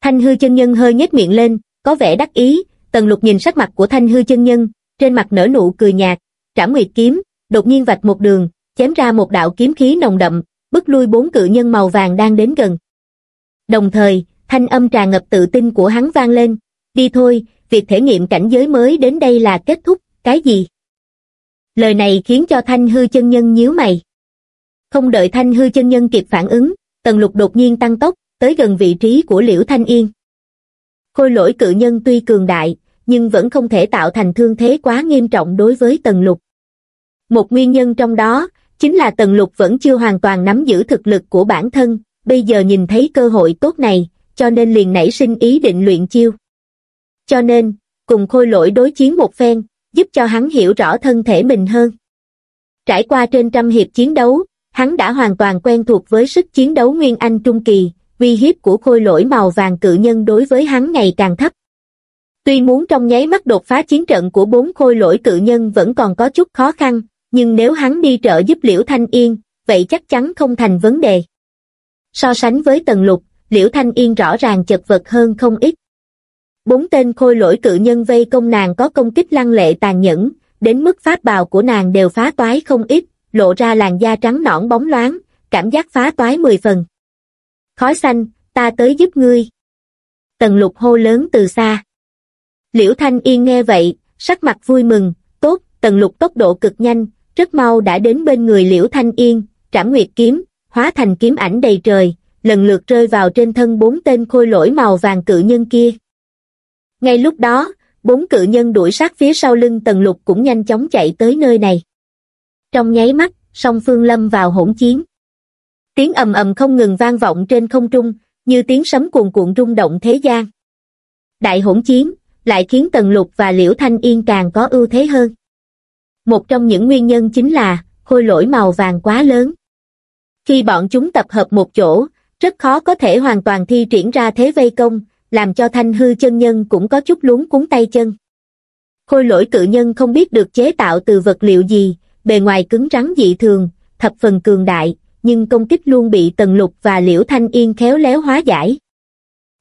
Thanh hư chân nhân hơi nhếch miệng lên, có vẻ đắc ý, tần lục nhìn sắc mặt của thanh hư chân nhân, trên mặt nở nụ cười nhạt, trảm nguyệt kiếm, đột nhiên vạch một đường, chém ra một đạo kiếm khí nồng đậm, bức lui bốn cự nhân màu vàng đang đến gần. Đồng thời, thanh âm tràn ngập tự tin của hắn vang lên, đi thôi, việc thể nghiệm cảnh giới mới đến đây là kết thúc, cái gì? Lời này khiến cho thanh hư chân nhân nhíu mày. Không đợi thanh hư chân nhân kịp phản ứng, tần lục đột nhiên tăng tốc, tới gần vị trí của liễu thanh yên. Khôi lỗi cự nhân tuy cường đại, nhưng vẫn không thể tạo thành thương thế quá nghiêm trọng đối với tần lục. Một nguyên nhân trong đó, chính là tần lục vẫn chưa hoàn toàn nắm giữ thực lực của bản thân, bây giờ nhìn thấy cơ hội tốt này, cho nên liền nảy sinh ý định luyện chiêu. Cho nên, cùng khôi lỗi đối chiến một phen, giúp cho hắn hiểu rõ thân thể mình hơn. Trải qua trên trăm hiệp chiến đấu, hắn đã hoàn toàn quen thuộc với sức chiến đấu Nguyên Anh Trung Kỳ, uy hiếp của khôi lỗi màu vàng cự nhân đối với hắn ngày càng thấp. Tuy muốn trong nháy mắt đột phá chiến trận của bốn khôi lỗi cự nhân vẫn còn có chút khó khăn, nhưng nếu hắn đi trợ giúp Liễu Thanh Yên, vậy chắc chắn không thành vấn đề. So sánh với tần lục, Liễu Thanh Yên rõ ràng chật vật hơn không ít. Bốn tên khôi lỗi cự nhân vây công nàng có công kích lăng lệ tàn nhẫn, đến mức pháp bào của nàng đều phá toái không ít, lộ ra làn da trắng nõn bóng loáng, cảm giác phá toái mười phần. Khói xanh, ta tới giúp ngươi. Tần lục hô lớn từ xa. Liễu Thanh Yên nghe vậy, sắc mặt vui mừng, tốt, tần lục tốc độ cực nhanh, rất mau đã đến bên người Liễu Thanh Yên, trảm nguyệt kiếm, hóa thành kiếm ảnh đầy trời, lần lượt rơi vào trên thân bốn tên khôi lỗi màu vàng cự nhân kia. Ngay lúc đó, bốn cự nhân đuổi sát phía sau lưng tần lục cũng nhanh chóng chạy tới nơi này. Trong nháy mắt, song phương lâm vào hỗn chiến. Tiếng ầm ầm không ngừng vang vọng trên không trung, như tiếng sấm cuồn cuộn rung động thế gian. Đại hỗn chiến, lại khiến Tần Lục và Liễu Thanh Yên càng có ưu thế hơn. Một trong những nguyên nhân chính là, khôi lỗi màu vàng quá lớn. Khi bọn chúng tập hợp một chỗ, rất khó có thể hoàn toàn thi triển ra thế vây công, làm cho thanh hư chân nhân cũng có chút luống cuốn tay chân. Khôi lỗi cự nhân không biết được chế tạo từ vật liệu gì, bề ngoài cứng rắn dị thường, thập phần cường đại, nhưng công kích luôn bị Tần Lục và Liễu Thanh Yên khéo léo hóa giải.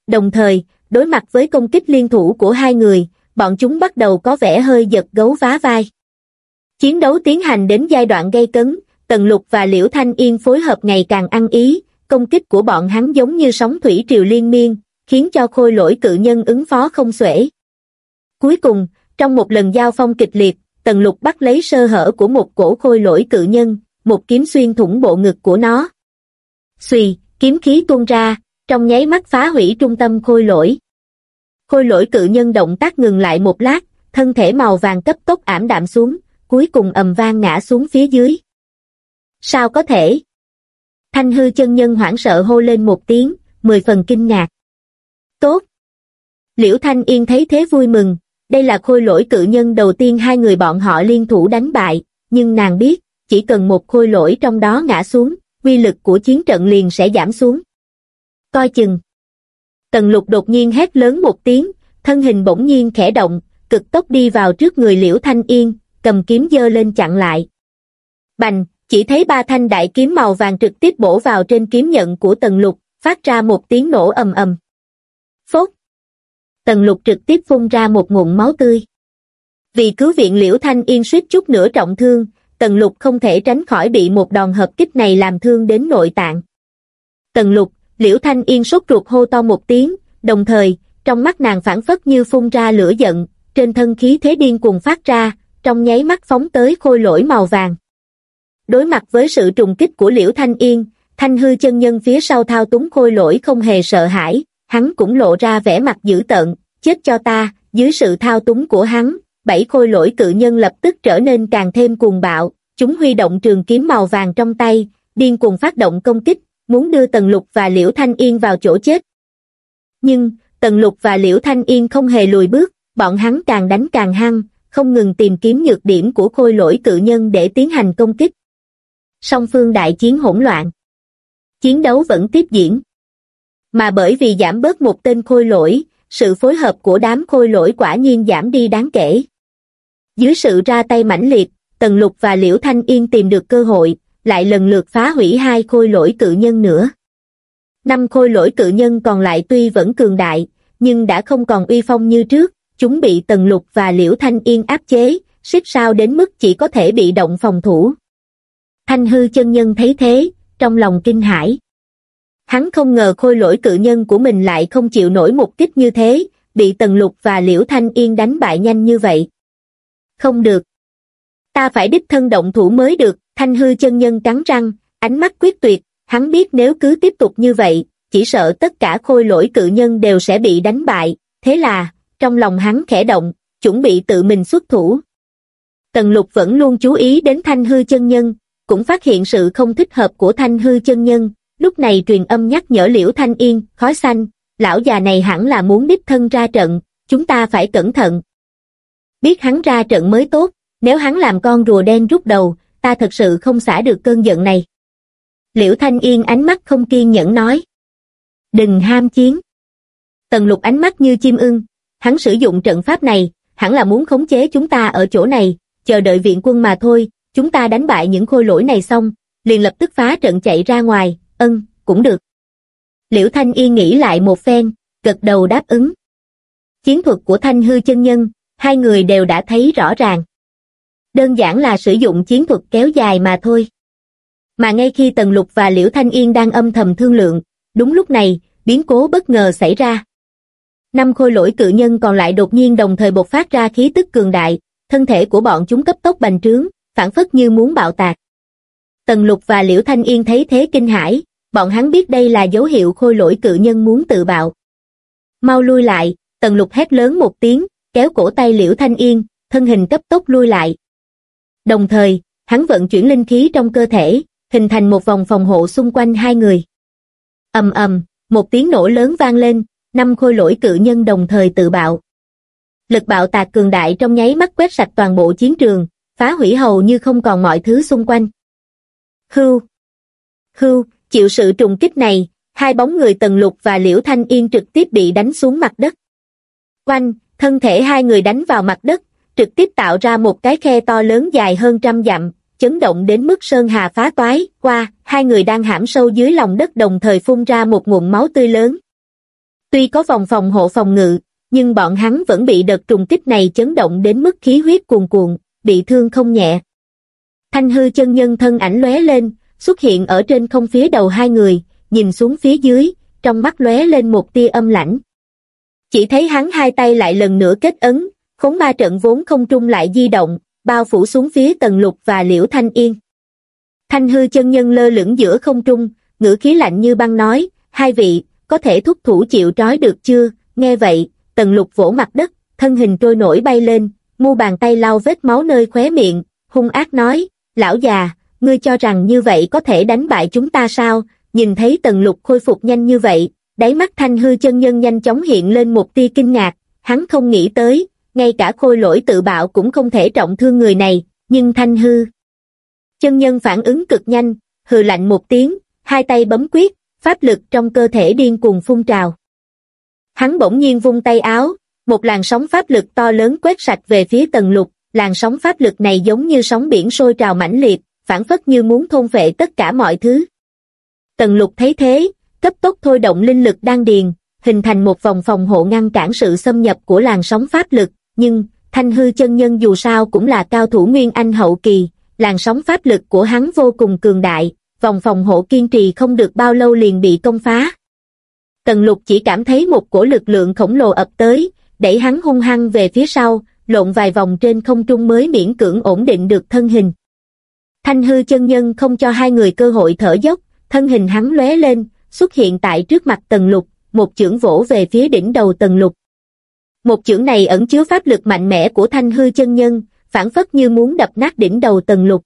Đồng thời, đối mặt với công kích liên thủ của hai người, bọn chúng bắt đầu có vẻ hơi giật gấu vá vai. Chiến đấu tiến hành đến giai đoạn gây cấn, Tần Lục và Liễu Thanh Yên phối hợp ngày càng ăn ý, công kích của bọn hắn giống như sóng thủy triều liên miên, khiến cho khôi lỗi cự nhân ứng phó không xuể. Cuối cùng, trong một lần giao phong kịch liệt, Tần Lục bắt lấy sơ hở của một cổ khôi lỗi cự nhân, một kiếm xuyên thủng bộ ngực của nó. Xùy, kiếm khí tuôn ra, trong nháy mắt phá hủy trung tâm khôi lỗi. Khôi lỗi cự nhân động tác ngừng lại một lát, thân thể màu vàng cấp tốc ảm đạm xuống, cuối cùng ầm vang ngã xuống phía dưới. Sao có thể? Thanh hư chân nhân hoảng sợ hô lên một tiếng, mười phần kinh ngạc. Tốt! Liễu Thanh Yên thấy thế vui mừng, đây là khôi lỗi cự nhân đầu tiên hai người bọn họ liên thủ đánh bại, nhưng nàng biết, chỉ cần một khôi lỗi trong đó ngã xuống, quy lực của chiến trận liền sẽ giảm xuống. Coi chừng! Tần lục đột nhiên hét lớn một tiếng, thân hình bỗng nhiên khẽ động, cực tốc đi vào trước người Liễu Thanh Yên, cầm kiếm dơ lên chặn lại. Bành, chỉ thấy ba thanh đại kiếm màu vàng trực tiếp bổ vào trên kiếm nhận của tần lục, phát ra một tiếng nổ ầm ầm. Phốt! Tần lục trực tiếp phun ra một ngụm máu tươi. Vì cứu viện Liễu Thanh Yên suýt chút nữa trọng thương, Tần Lục không thể tránh khỏi bị một đòn hợp kích này làm thương đến nội tạng. Tần Lục, Liễu Thanh Yên sốt ruột hô to một tiếng, đồng thời, trong mắt nàng phản phất như phun ra lửa giận, trên thân khí thế điên cuồng phát ra, trong nháy mắt phóng tới khôi lỗi màu vàng. Đối mặt với sự trùng kích của Liễu Thanh Yên, Thanh hư chân nhân phía sau thao túng khôi lỗi không hề sợ hãi, hắn cũng lộ ra vẻ mặt dữ tợn, chết cho ta, dưới sự thao túng của hắn, bảy khôi lỗi cự nhân lập tức trở nên càng thêm cuồng bạo, chúng huy động trường kiếm màu vàng trong tay, điên cuồng phát động công kích, muốn đưa Tần Lục và Liễu Thanh Yên vào chỗ chết. Nhưng, Tần Lục và Liễu Thanh Yên không hề lùi bước, bọn hắn càng đánh càng hăng, không ngừng tìm kiếm nhược điểm của khôi lỗi cự nhân để tiến hành công kích. Song phương đại chiến hỗn loạn. Chiến đấu vẫn tiếp diễn. Mà bởi vì giảm bớt một tên khôi lỗi, sự phối hợp của đám khôi lỗi quả nhiên giảm đi đáng kể. Dưới sự ra tay mãnh liệt, Tần Lục và Liễu Thanh Yên tìm được cơ hội, lại lần lượt phá hủy hai khôi lỗi cự nhân nữa. Năm khôi lỗi cự nhân còn lại tuy vẫn cường đại, nhưng đã không còn uy phong như trước, chúng bị Tần Lục và Liễu Thanh Yên áp chế, xếp sao đến mức chỉ có thể bị động phòng thủ. Thanh hư chân nhân thấy thế, trong lòng kinh hãi. Hắn không ngờ khôi lỗi cự nhân của mình lại không chịu nổi một kích như thế, bị Tần Lục và Liễu Thanh Yên đánh bại nhanh như vậy. Không được. Ta phải đích thân động thủ mới được, Thanh hư chân nhân cắn răng, ánh mắt quyết tuyệt, hắn biết nếu cứ tiếp tục như vậy, chỉ sợ tất cả khôi lỗi cự nhân đều sẽ bị đánh bại, thế là, trong lòng hắn khẽ động, chuẩn bị tự mình xuất thủ. Tần lục vẫn luôn chú ý đến thanh hư chân nhân, cũng phát hiện sự không thích hợp của thanh hư chân nhân, lúc này truyền âm nhắc nhở liễu thanh yên, khói xanh, lão già này hẳn là muốn đích thân ra trận, chúng ta phải cẩn thận. Biết hắn ra trận mới tốt, nếu hắn làm con rùa đen rút đầu, ta thật sự không xả được cơn giận này. Liễu Thanh Yên ánh mắt không kiên nhẫn nói. Đừng ham chiến. Tần lục ánh mắt như chim ưng, hắn sử dụng trận pháp này, hẳn là muốn khống chế chúng ta ở chỗ này, chờ đợi viện quân mà thôi, chúng ta đánh bại những khôi lỗi này xong, liền lập tức phá trận chạy ra ngoài, ân, cũng được. Liễu Thanh Yên nghĩ lại một phen, gật đầu đáp ứng. Chiến thuật của Thanh Hư chân nhân, hai người đều đã thấy rõ ràng. Đơn giản là sử dụng chiến thuật kéo dài mà thôi. Mà ngay khi Tần Lục và Liễu Thanh Yên đang âm thầm thương lượng, đúng lúc này, biến cố bất ngờ xảy ra. Năm khôi lỗi cự nhân còn lại đột nhiên đồng thời bộc phát ra khí tức cường đại, thân thể của bọn chúng cấp tốc bành trướng, phản phất như muốn bạo tạc. Tần Lục và Liễu Thanh Yên thấy thế kinh hãi, bọn hắn biết đây là dấu hiệu khôi lỗi cự nhân muốn tự bạo. Mau lui lại, Tần Lục hét lớn một tiếng, kéo cổ tay Liễu Thanh Yên, thân hình cấp tốc lui lại. Đồng thời, hắn vận chuyển linh khí trong cơ thể, hình thành một vòng phòng hộ xung quanh hai người. ầm ầm, một tiếng nổ lớn vang lên, năm khôi lỗi cự nhân đồng thời tự bạo. Lực bạo tạc cường đại trong nháy mắt quét sạch toàn bộ chiến trường, phá hủy hầu như không còn mọi thứ xung quanh. Hưu! Hưu! Chịu sự trùng kích này, hai bóng người Tần Lục và Liễu Thanh Yên trực tiếp bị đánh xuống mặt đất. Quanh, thân thể hai người đánh vào mặt đất, trực tiếp tạo ra một cái khe to lớn dài hơn trăm dặm, chấn động đến mức sơn hà phá toái, qua, hai người đang hãm sâu dưới lòng đất đồng thời phun ra một nguồn máu tươi lớn. Tuy có vòng phòng hộ phòng ngự, nhưng bọn hắn vẫn bị đợt trùng kích này chấn động đến mức khí huyết cuồn cuộn, bị thương không nhẹ. Thanh hư chân nhân thân ảnh lóe lên, xuất hiện ở trên không phía đầu hai người, nhìn xuống phía dưới, trong mắt lóe lên một tia âm lãnh. Chỉ thấy hắn hai tay lại lần nữa kết ấn, khốn ma trận vốn không trung lại di động, bao phủ xuống phía tần lục và liễu thanh yên. Thanh hư chân nhân lơ lửng giữa không trung, ngữ khí lạnh như băng nói, hai vị, có thể thúc thủ chịu trói được chưa, nghe vậy, tần lục vỗ mặt đất, thân hình trôi nổi bay lên, mu bàn tay lau vết máu nơi khóe miệng, hung ác nói, lão già, ngươi cho rằng như vậy có thể đánh bại chúng ta sao, nhìn thấy tần lục khôi phục nhanh như vậy, đáy mắt thanh hư chân nhân nhanh chóng hiện lên một tia kinh ngạc, hắn không nghĩ tới, ngay cả khôi lỗi tự bạo cũng không thể trọng thương người này, nhưng thanh hư. Chân nhân phản ứng cực nhanh, hừ lạnh một tiếng, hai tay bấm quyết, pháp lực trong cơ thể điên cuồng phun trào. Hắn bỗng nhiên vung tay áo, một làn sóng pháp lực to lớn quét sạch về phía tầng lục, làn sóng pháp lực này giống như sóng biển sôi trào mãnh liệt, phản phất như muốn thôn vệ tất cả mọi thứ. Tần lục thấy thế, cấp tốc thôi động linh lực đang điền, hình thành một vòng phòng hộ ngăn cản sự xâm nhập của làn sóng pháp lực, nhưng, thanh hư chân nhân dù sao cũng là cao thủ nguyên anh hậu kỳ, làn sóng pháp lực của hắn vô cùng cường đại, vòng phòng hộ kiên trì không được bao lâu liền bị công phá. Tần lục chỉ cảm thấy một cổ lực lượng khổng lồ ập tới, đẩy hắn hung hăng về phía sau, lộn vài vòng trên không trung mới miễn cưỡng ổn định được thân hình. Thanh hư chân nhân không cho hai người cơ hội thở dốc, thân hình hắn lóe lên, xuất hiện tại trước mặt tần lục, một chưởng vỗ về phía đỉnh đầu tần lục. Một chưởng này ẩn chứa pháp lực mạnh mẽ của thanh hư chân nhân, phản phất như muốn đập nát đỉnh đầu tần lục.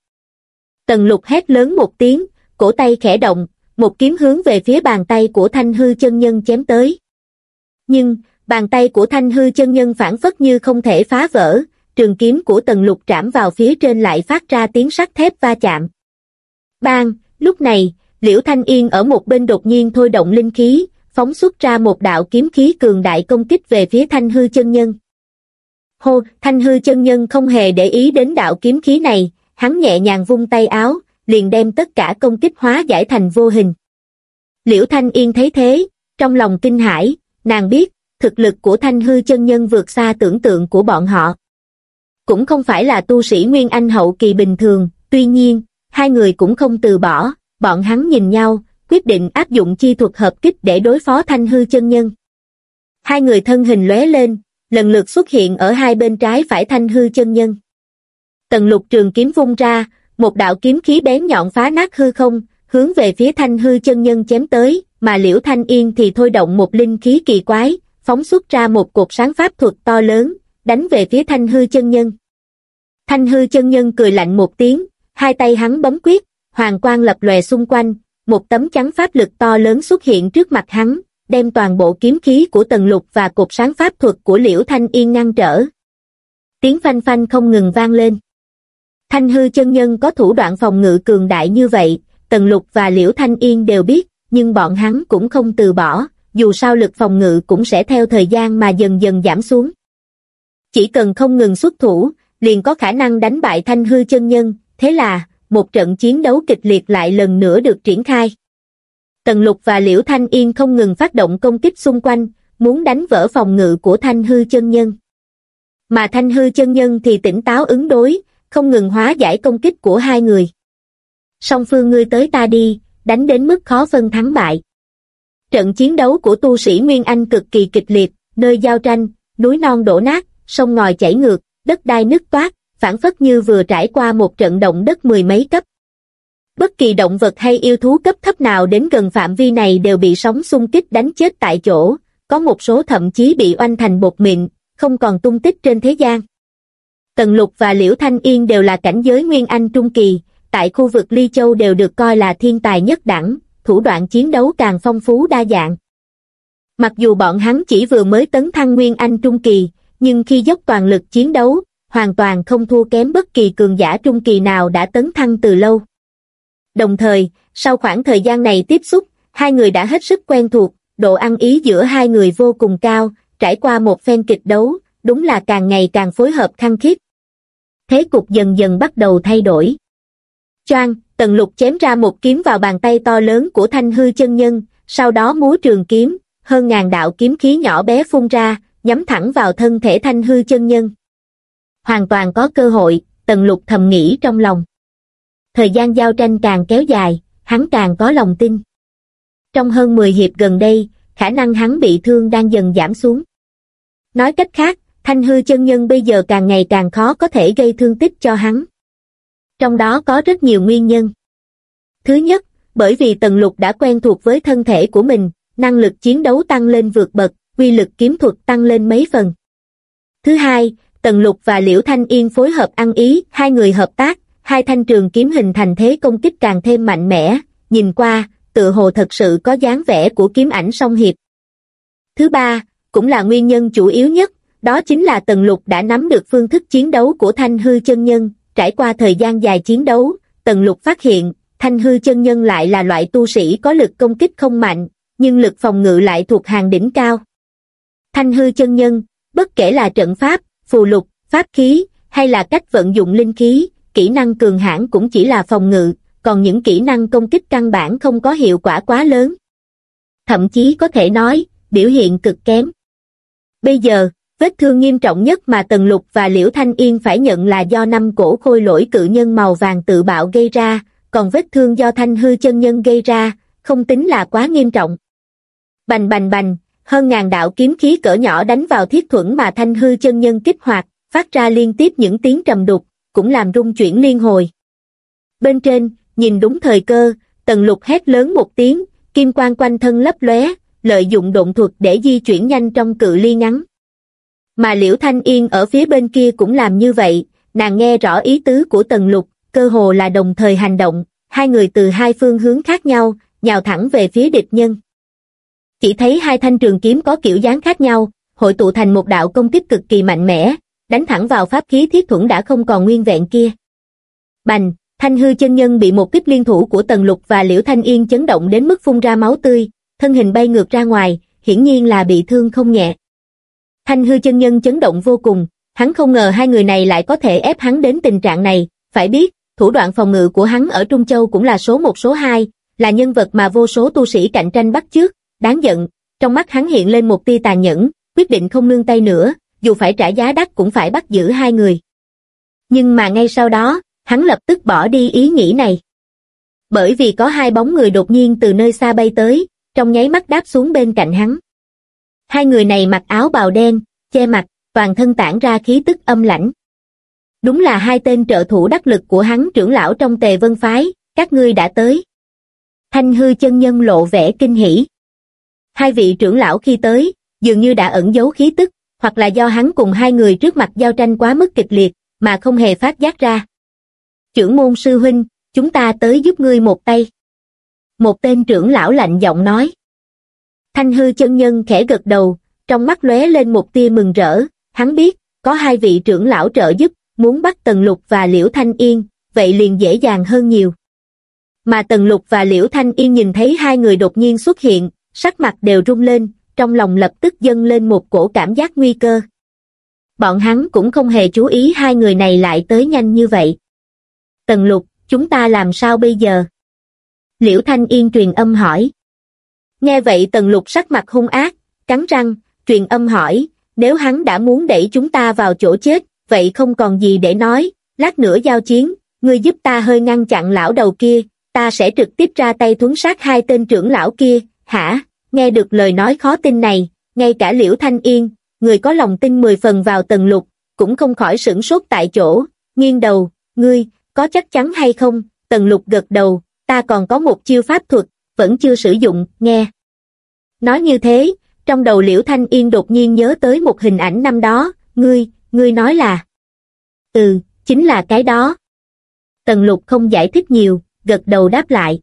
Tần lục hét lớn một tiếng, cổ tay khẽ động, một kiếm hướng về phía bàn tay của thanh hư chân nhân chém tới. Nhưng, bàn tay của thanh hư chân nhân phản phất như không thể phá vỡ, trường kiếm của tần lục trảm vào phía trên lại phát ra tiếng sắt thép va chạm. Bang, lúc này, liễu thanh yên ở một bên đột nhiên thôi động linh khí, phóng xuất ra một đạo kiếm khí cường đại công kích về phía thanh hư chân nhân. Hô, thanh hư chân nhân không hề để ý đến đạo kiếm khí này, hắn nhẹ nhàng vung tay áo, liền đem tất cả công kích hóa giải thành vô hình. Liễu Thanh Yên thấy thế, trong lòng kinh hãi, nàng biết, thực lực của thanh hư chân nhân vượt xa tưởng tượng của bọn họ. Cũng không phải là tu sĩ Nguyên Anh hậu kỳ bình thường, tuy nhiên, hai người cũng không từ bỏ, bọn hắn nhìn nhau, quyết định áp dụng chi thuật hợp kích để đối phó thanh hư chân nhân. Hai người thân hình lóe lên, lần lượt xuất hiện ở hai bên trái phải thanh hư chân nhân. Tần lục trường kiếm vung ra, một đạo kiếm khí bén nhọn phá nát hư không, hướng về phía thanh hư chân nhân chém tới, mà liễu thanh yên thì thôi động một linh khí kỳ quái, phóng xuất ra một cột sáng pháp thuật to lớn, đánh về phía thanh hư chân nhân. Thanh hư chân nhân cười lạnh một tiếng, hai tay hắn bấm quyết, hoàng quang lập lòe xung quanh, một tấm chắn pháp lực to lớn xuất hiện trước mặt hắn, đem toàn bộ kiếm khí của tần lục và cột sáng pháp thuật của liễu thanh yên ngăn trở. Tiếng phanh phanh không ngừng vang lên. Thanh hư chân nhân có thủ đoạn phòng ngự cường đại như vậy, tần lục và liễu thanh yên đều biết, nhưng bọn hắn cũng không từ bỏ, dù sao lực phòng ngự cũng sẽ theo thời gian mà dần dần giảm xuống. Chỉ cần không ngừng xuất thủ, liền có khả năng đánh bại thanh hư chân nhân, thế là, một trận chiến đấu kịch liệt lại lần nữa được triển khai. Tần Lục và Liễu Thanh Yên không ngừng phát động công kích xung quanh, muốn đánh vỡ phòng ngự của Thanh Hư chân nhân. Mà Thanh Hư chân nhân thì tỉnh táo ứng đối, không ngừng hóa giải công kích của hai người. Song phương ngươi tới ta đi, đánh đến mức khó phân thắng bại. Trận chiến đấu của tu sĩ Nguyên Anh cực kỳ kịch liệt, nơi giao tranh, núi non đổ nát, sông ngòi chảy ngược, đất đai nứt toát, phản phất như vừa trải qua một trận động đất mười mấy cấp. Bất kỳ động vật hay yêu thú cấp thấp nào đến gần phạm vi này đều bị sóng xung kích đánh chết tại chỗ, có một số thậm chí bị oanh thành bột mịn, không còn tung tích trên thế gian. Tần Lục và Liễu Thanh Yên đều là cảnh giới Nguyên Anh Trung Kỳ, tại khu vực Ly Châu đều được coi là thiên tài nhất đẳng, thủ đoạn chiến đấu càng phong phú đa dạng. Mặc dù bọn hắn chỉ vừa mới tấn thăng Nguyên Anh Trung Kỳ, nhưng khi dốc toàn lực chiến đấu, hoàn toàn không thua kém bất kỳ cường giả Trung Kỳ nào đã tấn thăng từ lâu. Đồng thời, sau khoảng thời gian này tiếp xúc, hai người đã hết sức quen thuộc, độ ăn ý giữa hai người vô cùng cao, trải qua một phen kịch đấu, đúng là càng ngày càng phối hợp khăng khít. Thế cục dần dần bắt đầu thay đổi. Choang, tần lục chém ra một kiếm vào bàn tay to lớn của thanh hư chân nhân, sau đó múa trường kiếm, hơn ngàn đạo kiếm khí nhỏ bé phun ra, nhắm thẳng vào thân thể thanh hư chân nhân. Hoàn toàn có cơ hội, tần lục thầm nghĩ trong lòng. Thời gian giao tranh càng kéo dài, hắn càng có lòng tin. Trong hơn 10 hiệp gần đây, khả năng hắn bị thương đang dần giảm xuống. Nói cách khác, thanh hư chân nhân bây giờ càng ngày càng khó có thể gây thương tích cho hắn. Trong đó có rất nhiều nguyên nhân. Thứ nhất, bởi vì Tần Lục đã quen thuộc với thân thể của mình, năng lực chiến đấu tăng lên vượt bậc, quy lực kiếm thuật tăng lên mấy phần. Thứ hai, Tần Lục và Liễu Thanh Yên phối hợp ăn ý, hai người hợp tác, hai thanh trường kiếm hình thành thế công kích càng thêm mạnh mẽ, nhìn qua, tự hồ thật sự có dáng vẻ của kiếm ảnh song hiệp. Thứ ba, cũng là nguyên nhân chủ yếu nhất, đó chính là Tần Lục đã nắm được phương thức chiến đấu của Thanh Hư chân nhân, trải qua thời gian dài chiến đấu, Tần Lục phát hiện, Thanh Hư chân nhân lại là loại tu sĩ có lực công kích không mạnh, nhưng lực phòng ngự lại thuộc hàng đỉnh cao. Thanh Hư chân nhân, bất kể là trận pháp, phù lục, pháp khí, hay là cách vận dụng linh khí, kỹ năng cường hãn cũng chỉ là phòng ngự, còn những kỹ năng công kích căn bản không có hiệu quả quá lớn. Thậm chí có thể nói, biểu hiện cực kém. Bây giờ, vết thương nghiêm trọng nhất mà Tần Lục và Liễu Thanh Yên phải nhận là do năm cổ khôi lỗi cự nhân màu vàng tự bạo gây ra, còn vết thương do Thanh hư chân nhân gây ra, không tính là quá nghiêm trọng. Bành bành bành, hơn ngàn đạo kiếm khí cỡ nhỏ đánh vào thiết thuẫn mà Thanh hư chân nhân kích hoạt, phát ra liên tiếp những tiếng trầm đục, cũng làm rung chuyển liên hồi. Bên trên, nhìn đúng thời cơ, tần lục hét lớn một tiếng, kim quang quanh thân lấp lóe, lợi dụng độn thuật để di chuyển nhanh trong cự ly ngắn. Mà Liễu Thanh Yên ở phía bên kia cũng làm như vậy, nàng nghe rõ ý tứ của tần lục, cơ hồ là đồng thời hành động, hai người từ hai phương hướng khác nhau, nhào thẳng về phía địch nhân. Chỉ thấy hai thanh trường kiếm có kiểu dáng khác nhau, hội tụ thành một đạo công kích cực kỳ mạnh mẽ, đánh thẳng vào pháp khí thiết thuẫn đã không còn nguyên vẹn kia. Bành, thanh hư chân nhân bị một kích liên thủ của Tần Lục và Liễu Thanh Yên chấn động đến mức phun ra máu tươi, thân hình bay ngược ra ngoài, hiển nhiên là bị thương không nhẹ. Thanh hư chân nhân chấn động vô cùng, hắn không ngờ hai người này lại có thể ép hắn đến tình trạng này, phải biết, thủ đoạn phòng ngự của hắn ở Trung Châu cũng là số một số hai, là nhân vật mà vô số tu sĩ cạnh tranh bắt trước, đáng giận, trong mắt hắn hiện lên một tia tàn nhẫn, quyết định không nương tay nữa, dù phải trả giá đắt cũng phải bắt giữ hai người. Nhưng mà ngay sau đó, hắn lập tức bỏ đi ý nghĩ này. Bởi vì có hai bóng người đột nhiên từ nơi xa bay tới, trong nháy mắt đáp xuống bên cạnh hắn. Hai người này mặc áo bào đen, che mặt, toàn thân tản ra khí tức âm lãnh. Đúng là hai tên trợ thủ đắc lực của hắn trưởng lão trong tề vân phái, các ngươi đã tới. Thanh hư chân nhân lộ vẻ kinh hỉ. Hai vị trưởng lão khi tới, dường như đã ẩn giấu khí tức, hoặc là do hắn cùng hai người trước mặt giao tranh quá mức kịch liệt, mà không hề phát giác ra. Trưởng môn sư huynh, chúng ta tới giúp ngươi một tay. Một tên trưởng lão lạnh giọng nói. Thanh hư chân nhân khẽ gật đầu, trong mắt lóe lên một tia mừng rỡ, hắn biết, có hai vị trưởng lão trợ giúp, muốn bắt Tần Lục và Liễu Thanh Yên, vậy liền dễ dàng hơn nhiều. Mà Tần Lục và Liễu Thanh Yên nhìn thấy hai người đột nhiên xuất hiện, sắc mặt đều rung lên, trong lòng lập tức dâng lên một cổ cảm giác nguy cơ. Bọn hắn cũng không hề chú ý hai người này lại tới nhanh như vậy. Tần Lục, chúng ta làm sao bây giờ? Liễu Thanh Yên truyền âm hỏi. Nghe vậy Tần Lục sắc mặt hung ác, cắn răng, truyền âm hỏi, nếu hắn đã muốn đẩy chúng ta vào chỗ chết, vậy không còn gì để nói, lát nữa giao chiến, ngươi giúp ta hơi ngăn chặn lão đầu kia, ta sẽ trực tiếp ra tay thuấn sát hai tên trưởng lão kia, hả? Nghe được lời nói khó tin này, ngay cả Liễu Thanh Yên, người có lòng tin mười phần vào Tần lục, cũng không khỏi sửng sốt tại chỗ, nghiêng đầu, ngươi, có chắc chắn hay không? Tần lục gật đầu, ta còn có một chiêu pháp thuật, vẫn chưa sử dụng, nghe. Nói như thế, trong đầu Liễu Thanh Yên đột nhiên nhớ tới một hình ảnh năm đó, ngươi, ngươi nói là. Ừ, chính là cái đó. Tần lục không giải thích nhiều, gật đầu đáp lại.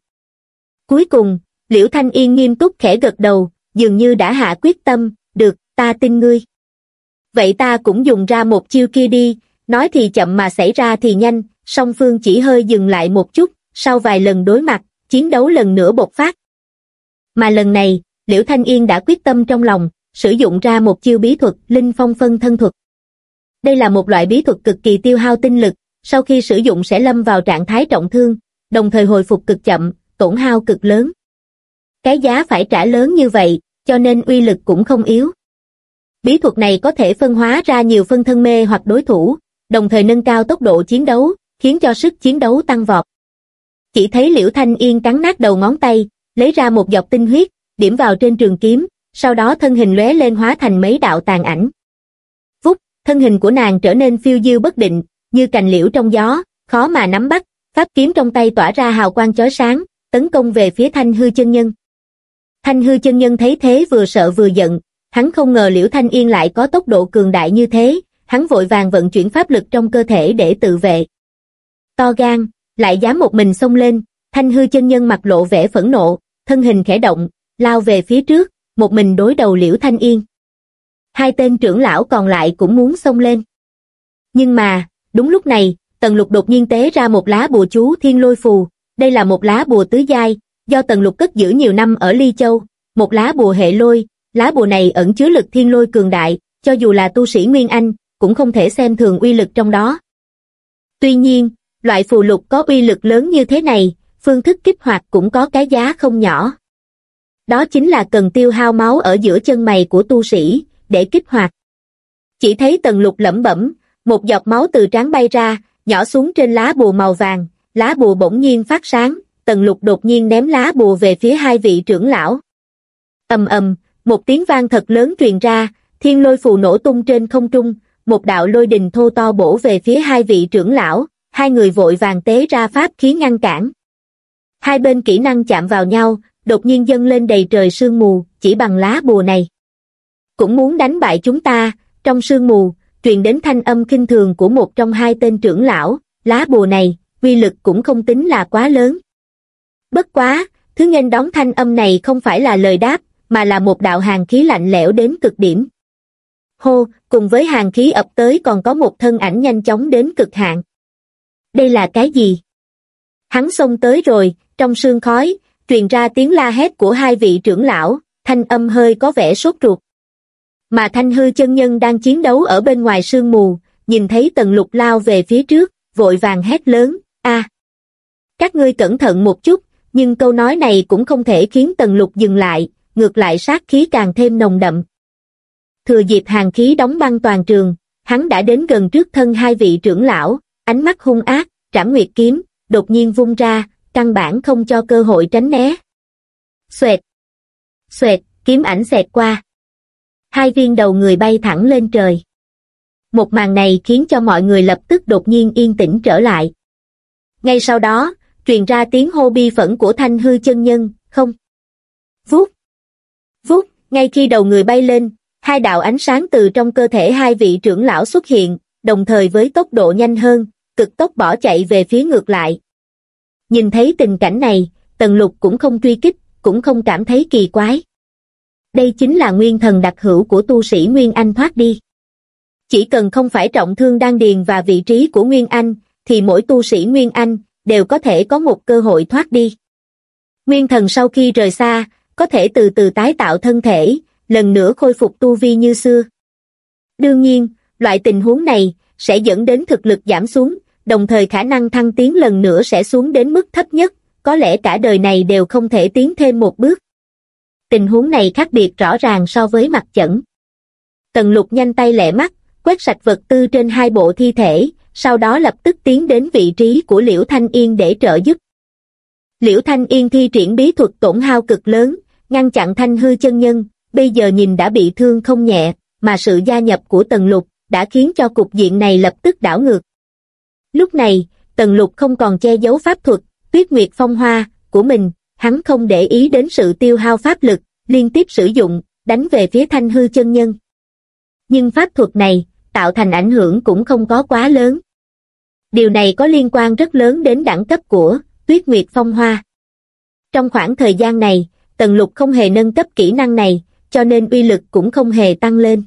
Cuối cùng, Liễu Thanh Yên nghiêm túc khẽ gật đầu, dường như đã hạ quyết tâm, được, ta tin ngươi. Vậy ta cũng dùng ra một chiêu kia đi, nói thì chậm mà xảy ra thì nhanh, song phương chỉ hơi dừng lại một chút, sau vài lần đối mặt, chiến đấu lần nữa bộc phát. Mà lần này, Liễu Thanh Yên đã quyết tâm trong lòng, sử dụng ra một chiêu bí thuật Linh Phong Phân Thân Thuật. Đây là một loại bí thuật cực kỳ tiêu hao tinh lực, sau khi sử dụng sẽ lâm vào trạng thái trọng thương, đồng thời hồi phục cực chậm, tổn hao cực lớn. Cái giá phải trả lớn như vậy, cho nên uy lực cũng không yếu. Bí thuật này có thể phân hóa ra nhiều phân thân mê hoặc đối thủ, đồng thời nâng cao tốc độ chiến đấu, khiến cho sức chiến đấu tăng vọt. Chỉ thấy Liễu Thanh Yên cắn nát đầu ngón tay, lấy ra một dọc tinh huyết, điểm vào trên trường kiếm, sau đó thân hình lóe lên hóa thành mấy đạo tàn ảnh. Phúc, thân hình của nàng trở nên phiêu diêu bất định, như cành liễu trong gió, khó mà nắm bắt, pháp kiếm trong tay tỏa ra hào quang chói sáng, tấn công về phía Thanh Hư chân nhân. Thanh hư chân nhân thấy thế vừa sợ vừa giận, hắn không ngờ Liễu Thanh Yên lại có tốc độ cường đại như thế, hắn vội vàng vận chuyển pháp lực trong cơ thể để tự vệ. To gan, lại dám một mình xông lên, thanh hư chân nhân mặt lộ vẻ phẫn nộ, thân hình khẽ động, lao về phía trước, một mình đối đầu Liễu Thanh Yên. Hai tên trưởng lão còn lại cũng muốn xông lên. Nhưng mà, đúng lúc này, Tần Lục đột nhiên tế ra một lá bùa chú thiên lôi phù, đây là một lá bùa tứ giai, do Tần Lục cất giữ nhiều năm ở Ly Châu, một lá bùa hệ lôi, lá bùa này ẩn chứa lực thiên lôi cường đại, cho dù là tu sĩ Nguyên Anh, cũng không thể xem thường uy lực trong đó. Tuy nhiên, loại phù lục có uy lực lớn như thế này, phương thức kích hoạt cũng có cái giá không nhỏ. Đó chính là cần tiêu hao máu ở giữa chân mày của tu sĩ, để kích hoạt. Chỉ thấy tần lục lẩm bẩm, một giọt máu từ trán bay ra, nhỏ xuống trên lá bùa màu vàng, lá bùa bỗng nhiên phát sáng, tần lục đột nhiên ném lá bùa về phía hai vị trưởng lão. ầm ầm, một tiếng vang thật lớn truyền ra, thiên lôi phù nổ tung trên không trung, một đạo lôi đình thô to bổ về phía hai vị trưởng lão, hai người vội vàng tế ra pháp khí ngăn cản. Hai bên kỹ năng chạm vào nhau, đột nhiên dâng lên đầy trời sương mù, chỉ bằng lá bùa này. Cũng muốn đánh bại chúng ta, trong sương mù, truyền đến thanh âm kinh thường của một trong hai tên trưởng lão, lá bùa này, quy lực cũng không tính là quá lớn. Bất quá, thứ nghênh đón thanh âm này không phải là lời đáp, mà là một đạo hàng khí lạnh lẽo đến cực điểm. Hô, cùng với hàng khí ập tới còn có một thân ảnh nhanh chóng đến cực hạn. Đây là cái gì? Hắn xông tới rồi, trong sương khói, truyền ra tiếng la hét của hai vị trưởng lão, thanh âm hơi có vẻ sốt ruột. Mà thanh hư chân nhân đang chiến đấu ở bên ngoài sương mù, nhìn thấy tần lục lao về phía trước, vội vàng hét lớn, a Các ngươi cẩn thận một chút, nhưng câu nói này cũng không thể khiến tần lục dừng lại, ngược lại sát khí càng thêm nồng đậm. Thừa dịp hàng khí đóng băng toàn trường, hắn đã đến gần trước thân hai vị trưởng lão, ánh mắt hung ác, trảm nguyệt kiếm, đột nhiên vung ra, căn bản không cho cơ hội tránh né. Xoẹt! Xoẹt, kiếm ảnh xẹt qua. Hai viên đầu người bay thẳng lên trời. Một màn này khiến cho mọi người lập tức đột nhiên yên tĩnh trở lại. Ngay sau đó, truyền ra tiếng hô bi phẫn của thanh hư chân nhân, không. Vút. Vút, ngay khi đầu người bay lên, hai đạo ánh sáng từ trong cơ thể hai vị trưởng lão xuất hiện, đồng thời với tốc độ nhanh hơn, cực tốc bỏ chạy về phía ngược lại. Nhìn thấy tình cảnh này, Tần Lục cũng không truy kích, cũng không cảm thấy kỳ quái. Đây chính là nguyên thần đặc hữu của tu sĩ Nguyên Anh thoát đi. Chỉ cần không phải trọng thương đan điền và vị trí của Nguyên Anh, thì mỗi tu sĩ Nguyên Anh đều có thể có một cơ hội thoát đi. Nguyên thần sau khi rời xa, có thể từ từ tái tạo thân thể, lần nữa khôi phục tu vi như xưa. Đương nhiên, loại tình huống này sẽ dẫn đến thực lực giảm xuống, đồng thời khả năng thăng tiến lần nữa sẽ xuống đến mức thấp nhất, có lẽ cả đời này đều không thể tiến thêm một bước. Tình huống này khác biệt rõ ràng so với mặt chẩn. Tần lục nhanh tay lẹ mắt, quét sạch vật tư trên hai bộ thi thể, sau đó lập tức tiến đến vị trí của Liễu Thanh Yên để trợ giúp. Liễu Thanh Yên thi triển bí thuật tổn hao cực lớn, ngăn chặn thanh hư chân nhân, bây giờ nhìn đã bị thương không nhẹ, mà sự gia nhập của Tần Lục đã khiến cho cục diện này lập tức đảo ngược. Lúc này, Tần Lục không còn che giấu pháp thuật, tuyết nguyệt phong hoa, của mình, hắn không để ý đến sự tiêu hao pháp lực, liên tiếp sử dụng, đánh về phía thanh hư chân nhân. Nhưng pháp thuật này, tạo thành ảnh hưởng cũng không có quá lớn. Điều này có liên quan rất lớn đến đẳng cấp của tuyết nguyệt phong hoa. Trong khoảng thời gian này, Tần Lục không hề nâng cấp kỹ năng này, cho nên uy lực cũng không hề tăng lên.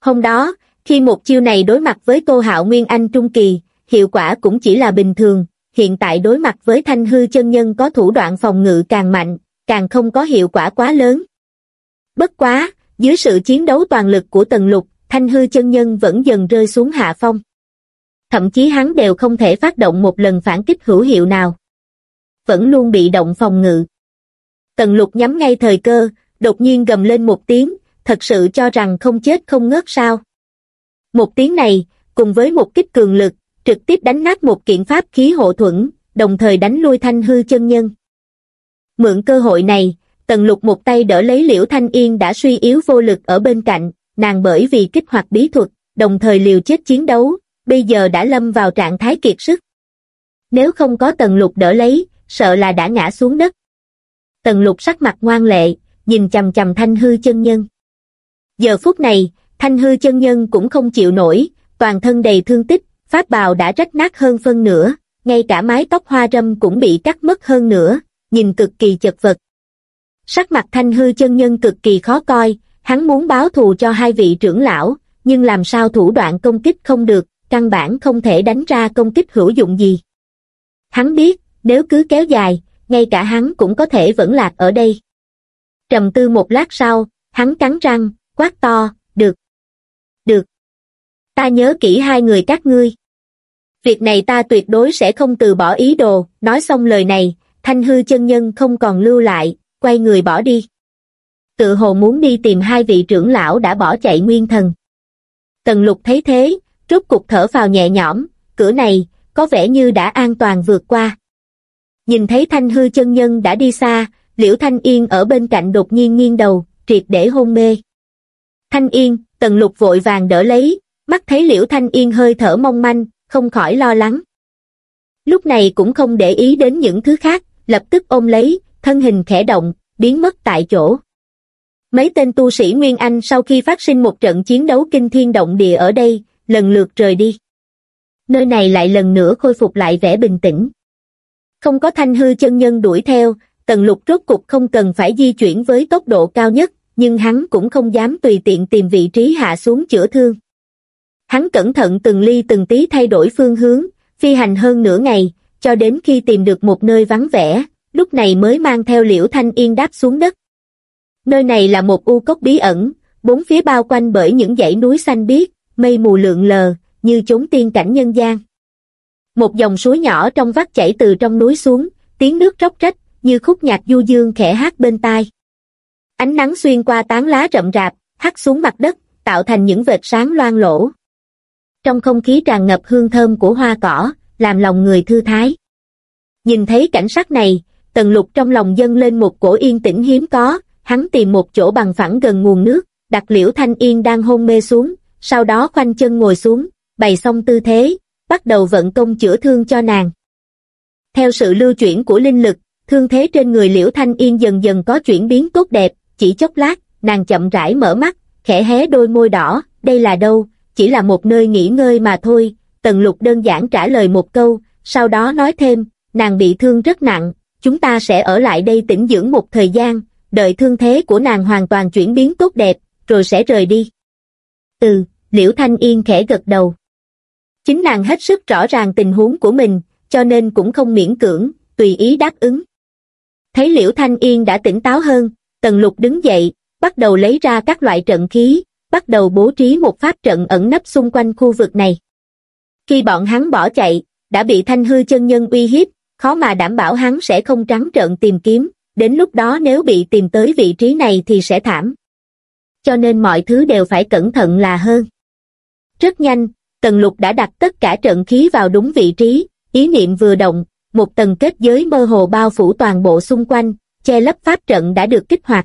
Hôm đó, khi một chiêu này đối mặt với Tô Hạo Nguyên Anh Trung Kỳ, hiệu quả cũng chỉ là bình thường, hiện tại đối mặt với thanh hư chân nhân có thủ đoạn phòng ngự càng mạnh, càng không có hiệu quả quá lớn. Bất quá, dưới sự chiến đấu toàn lực của Tần Lục, thanh hư chân nhân vẫn dần rơi xuống hạ phong. Thậm chí hắn đều không thể phát động một lần phản kích hữu hiệu nào. Vẫn luôn bị động phòng ngự. Tần Lục nhắm ngay thời cơ, đột nhiên gầm lên một tiếng, thật sự cho rằng không chết không ngớt sao. Một tiếng này, cùng với một kích cường lực, trực tiếp đánh nát một kiện pháp khí hộ thuẫn, đồng thời đánh lui thanh hư chân nhân. Mượn cơ hội này, Tần Lục một tay đỡ lấy Liễu Thanh Yên đã suy yếu vô lực ở bên cạnh, nàng bởi vì kích hoạt bí thuật, đồng thời liều chết chiến đấu, bây giờ đã lâm vào trạng thái kiệt sức. Nếu không có Tần Lục đỡ lấy, sợ là đã ngã xuống đất. Tần Lục sắc mặt ngoan lệ, nhìn chầm chầm thanh hư chân nhân. Giờ phút này, thanh hư chân nhân cũng không chịu nổi, toàn thân đầy thương tích, pháp bào đã rách nát hơn phân nửa, ngay cả mái tóc hoa râm cũng bị cắt mất hơn nữa, nhìn cực kỳ chật vật. Sắc mặt thanh hư chân nhân cực kỳ khó coi, hắn muốn báo thù cho hai vị trưởng lão, nhưng làm sao thủ đoạn công kích không được, căn bản không thể đánh ra công kích hữu dụng gì. Hắn biết, nếu cứ kéo dài, ngay cả hắn cũng có thể vẫn lạc ở đây. Trầm tư một lát sau, hắn cắn răng, quát to, được. Được. Ta nhớ kỹ hai người các ngươi. Việc này ta tuyệt đối sẽ không từ bỏ ý đồ, nói xong lời này, thanh hư chân nhân không còn lưu lại, quay người bỏ đi. Tự hồ muốn đi tìm hai vị trưởng lão đã bỏ chạy nguyên thần. Tần lục thấy thế, rút cục thở vào nhẹ nhõm, cửa này, có vẻ như đã an toàn vượt qua. Nhìn thấy thanh hư chân nhân đã đi xa, liễu thanh yên ở bên cạnh đột nhiên nghiêng đầu, triệt để hôn mê. Thanh yên, tần lục vội vàng đỡ lấy, mắt thấy liễu thanh yên hơi thở mong manh, không khỏi lo lắng. Lúc này cũng không để ý đến những thứ khác, lập tức ôm lấy, thân hình khẽ động, biến mất tại chỗ. Mấy tên tu sĩ Nguyên Anh sau khi phát sinh một trận chiến đấu kinh thiên động địa ở đây, lần lượt rời đi. Nơi này lại lần nữa khôi phục lại vẻ bình tĩnh. Không có thanh hư chân nhân đuổi theo, tần lục rốt cục không cần phải di chuyển với tốc độ cao nhất, nhưng hắn cũng không dám tùy tiện tìm vị trí hạ xuống chữa thương. Hắn cẩn thận từng ly từng tí thay đổi phương hướng, phi hành hơn nửa ngày, cho đến khi tìm được một nơi vắng vẻ, lúc này mới mang theo liễu thanh yên đáp xuống đất. Nơi này là một u cốc bí ẩn, bốn phía bao quanh bởi những dãy núi xanh biếc, mây mù lượn lờ, như chốn tiên cảnh nhân gian. Một dòng suối nhỏ trong vắt chảy từ trong núi xuống, tiếng nước róc rách, như khúc nhạc du dương khẽ hát bên tai. Ánh nắng xuyên qua tán lá rậm rạp, hắt xuống mặt đất, tạo thành những vệt sáng loang lỗ. Trong không khí tràn ngập hương thơm của hoa cỏ, làm lòng người thư thái. Nhìn thấy cảnh sắc này, tần lục trong lòng dâng lên một cổ yên tĩnh hiếm có, hắn tìm một chỗ bằng phẳng gần nguồn nước, đặt Liễu Thanh Yên đang hôn mê xuống, sau đó khoanh chân ngồi xuống, bày xong tư thế, bắt đầu vận công chữa thương cho nàng. Theo sự lưu chuyển của linh lực, thương thế trên người Liễu Thanh Yên dần dần có chuyển biến tốt đẹp, chỉ chốc lát, nàng chậm rãi mở mắt, khẽ hé đôi môi đỏ, đây là đâu, chỉ là một nơi nghỉ ngơi mà thôi, Tần Lục đơn giản trả lời một câu, sau đó nói thêm, nàng bị thương rất nặng, chúng ta sẽ ở lại đây tĩnh dưỡng một thời gian, đợi thương thế của nàng hoàn toàn chuyển biến tốt đẹp, rồi sẽ rời đi. Ừ, Liễu Thanh Yên khẽ gật đầu. Chính nàng hết sức rõ ràng tình huống của mình, cho nên cũng không miễn cưỡng, tùy ý đáp ứng. Thấy Liễu Thanh Yên đã tỉnh táo hơn, Tần Lục đứng dậy, bắt đầu lấy ra các loại trận khí, bắt đầu bố trí một pháp trận ẩn nấp xung quanh khu vực này. Khi bọn hắn bỏ chạy, đã bị thanh hư chân nhân uy hiếp, khó mà đảm bảo hắn sẽ không trắng trợn tìm kiếm, đến lúc đó nếu bị tìm tới vị trí này thì sẽ thảm. Cho nên mọi thứ đều phải cẩn thận là hơn. Rất nhanh, Tần Lục đã đặt tất cả trận khí vào đúng vị trí, ý niệm vừa động, một tầng kết giới mơ hồ bao phủ toàn bộ xung quanh, che lấp pháp trận đã được kích hoạt.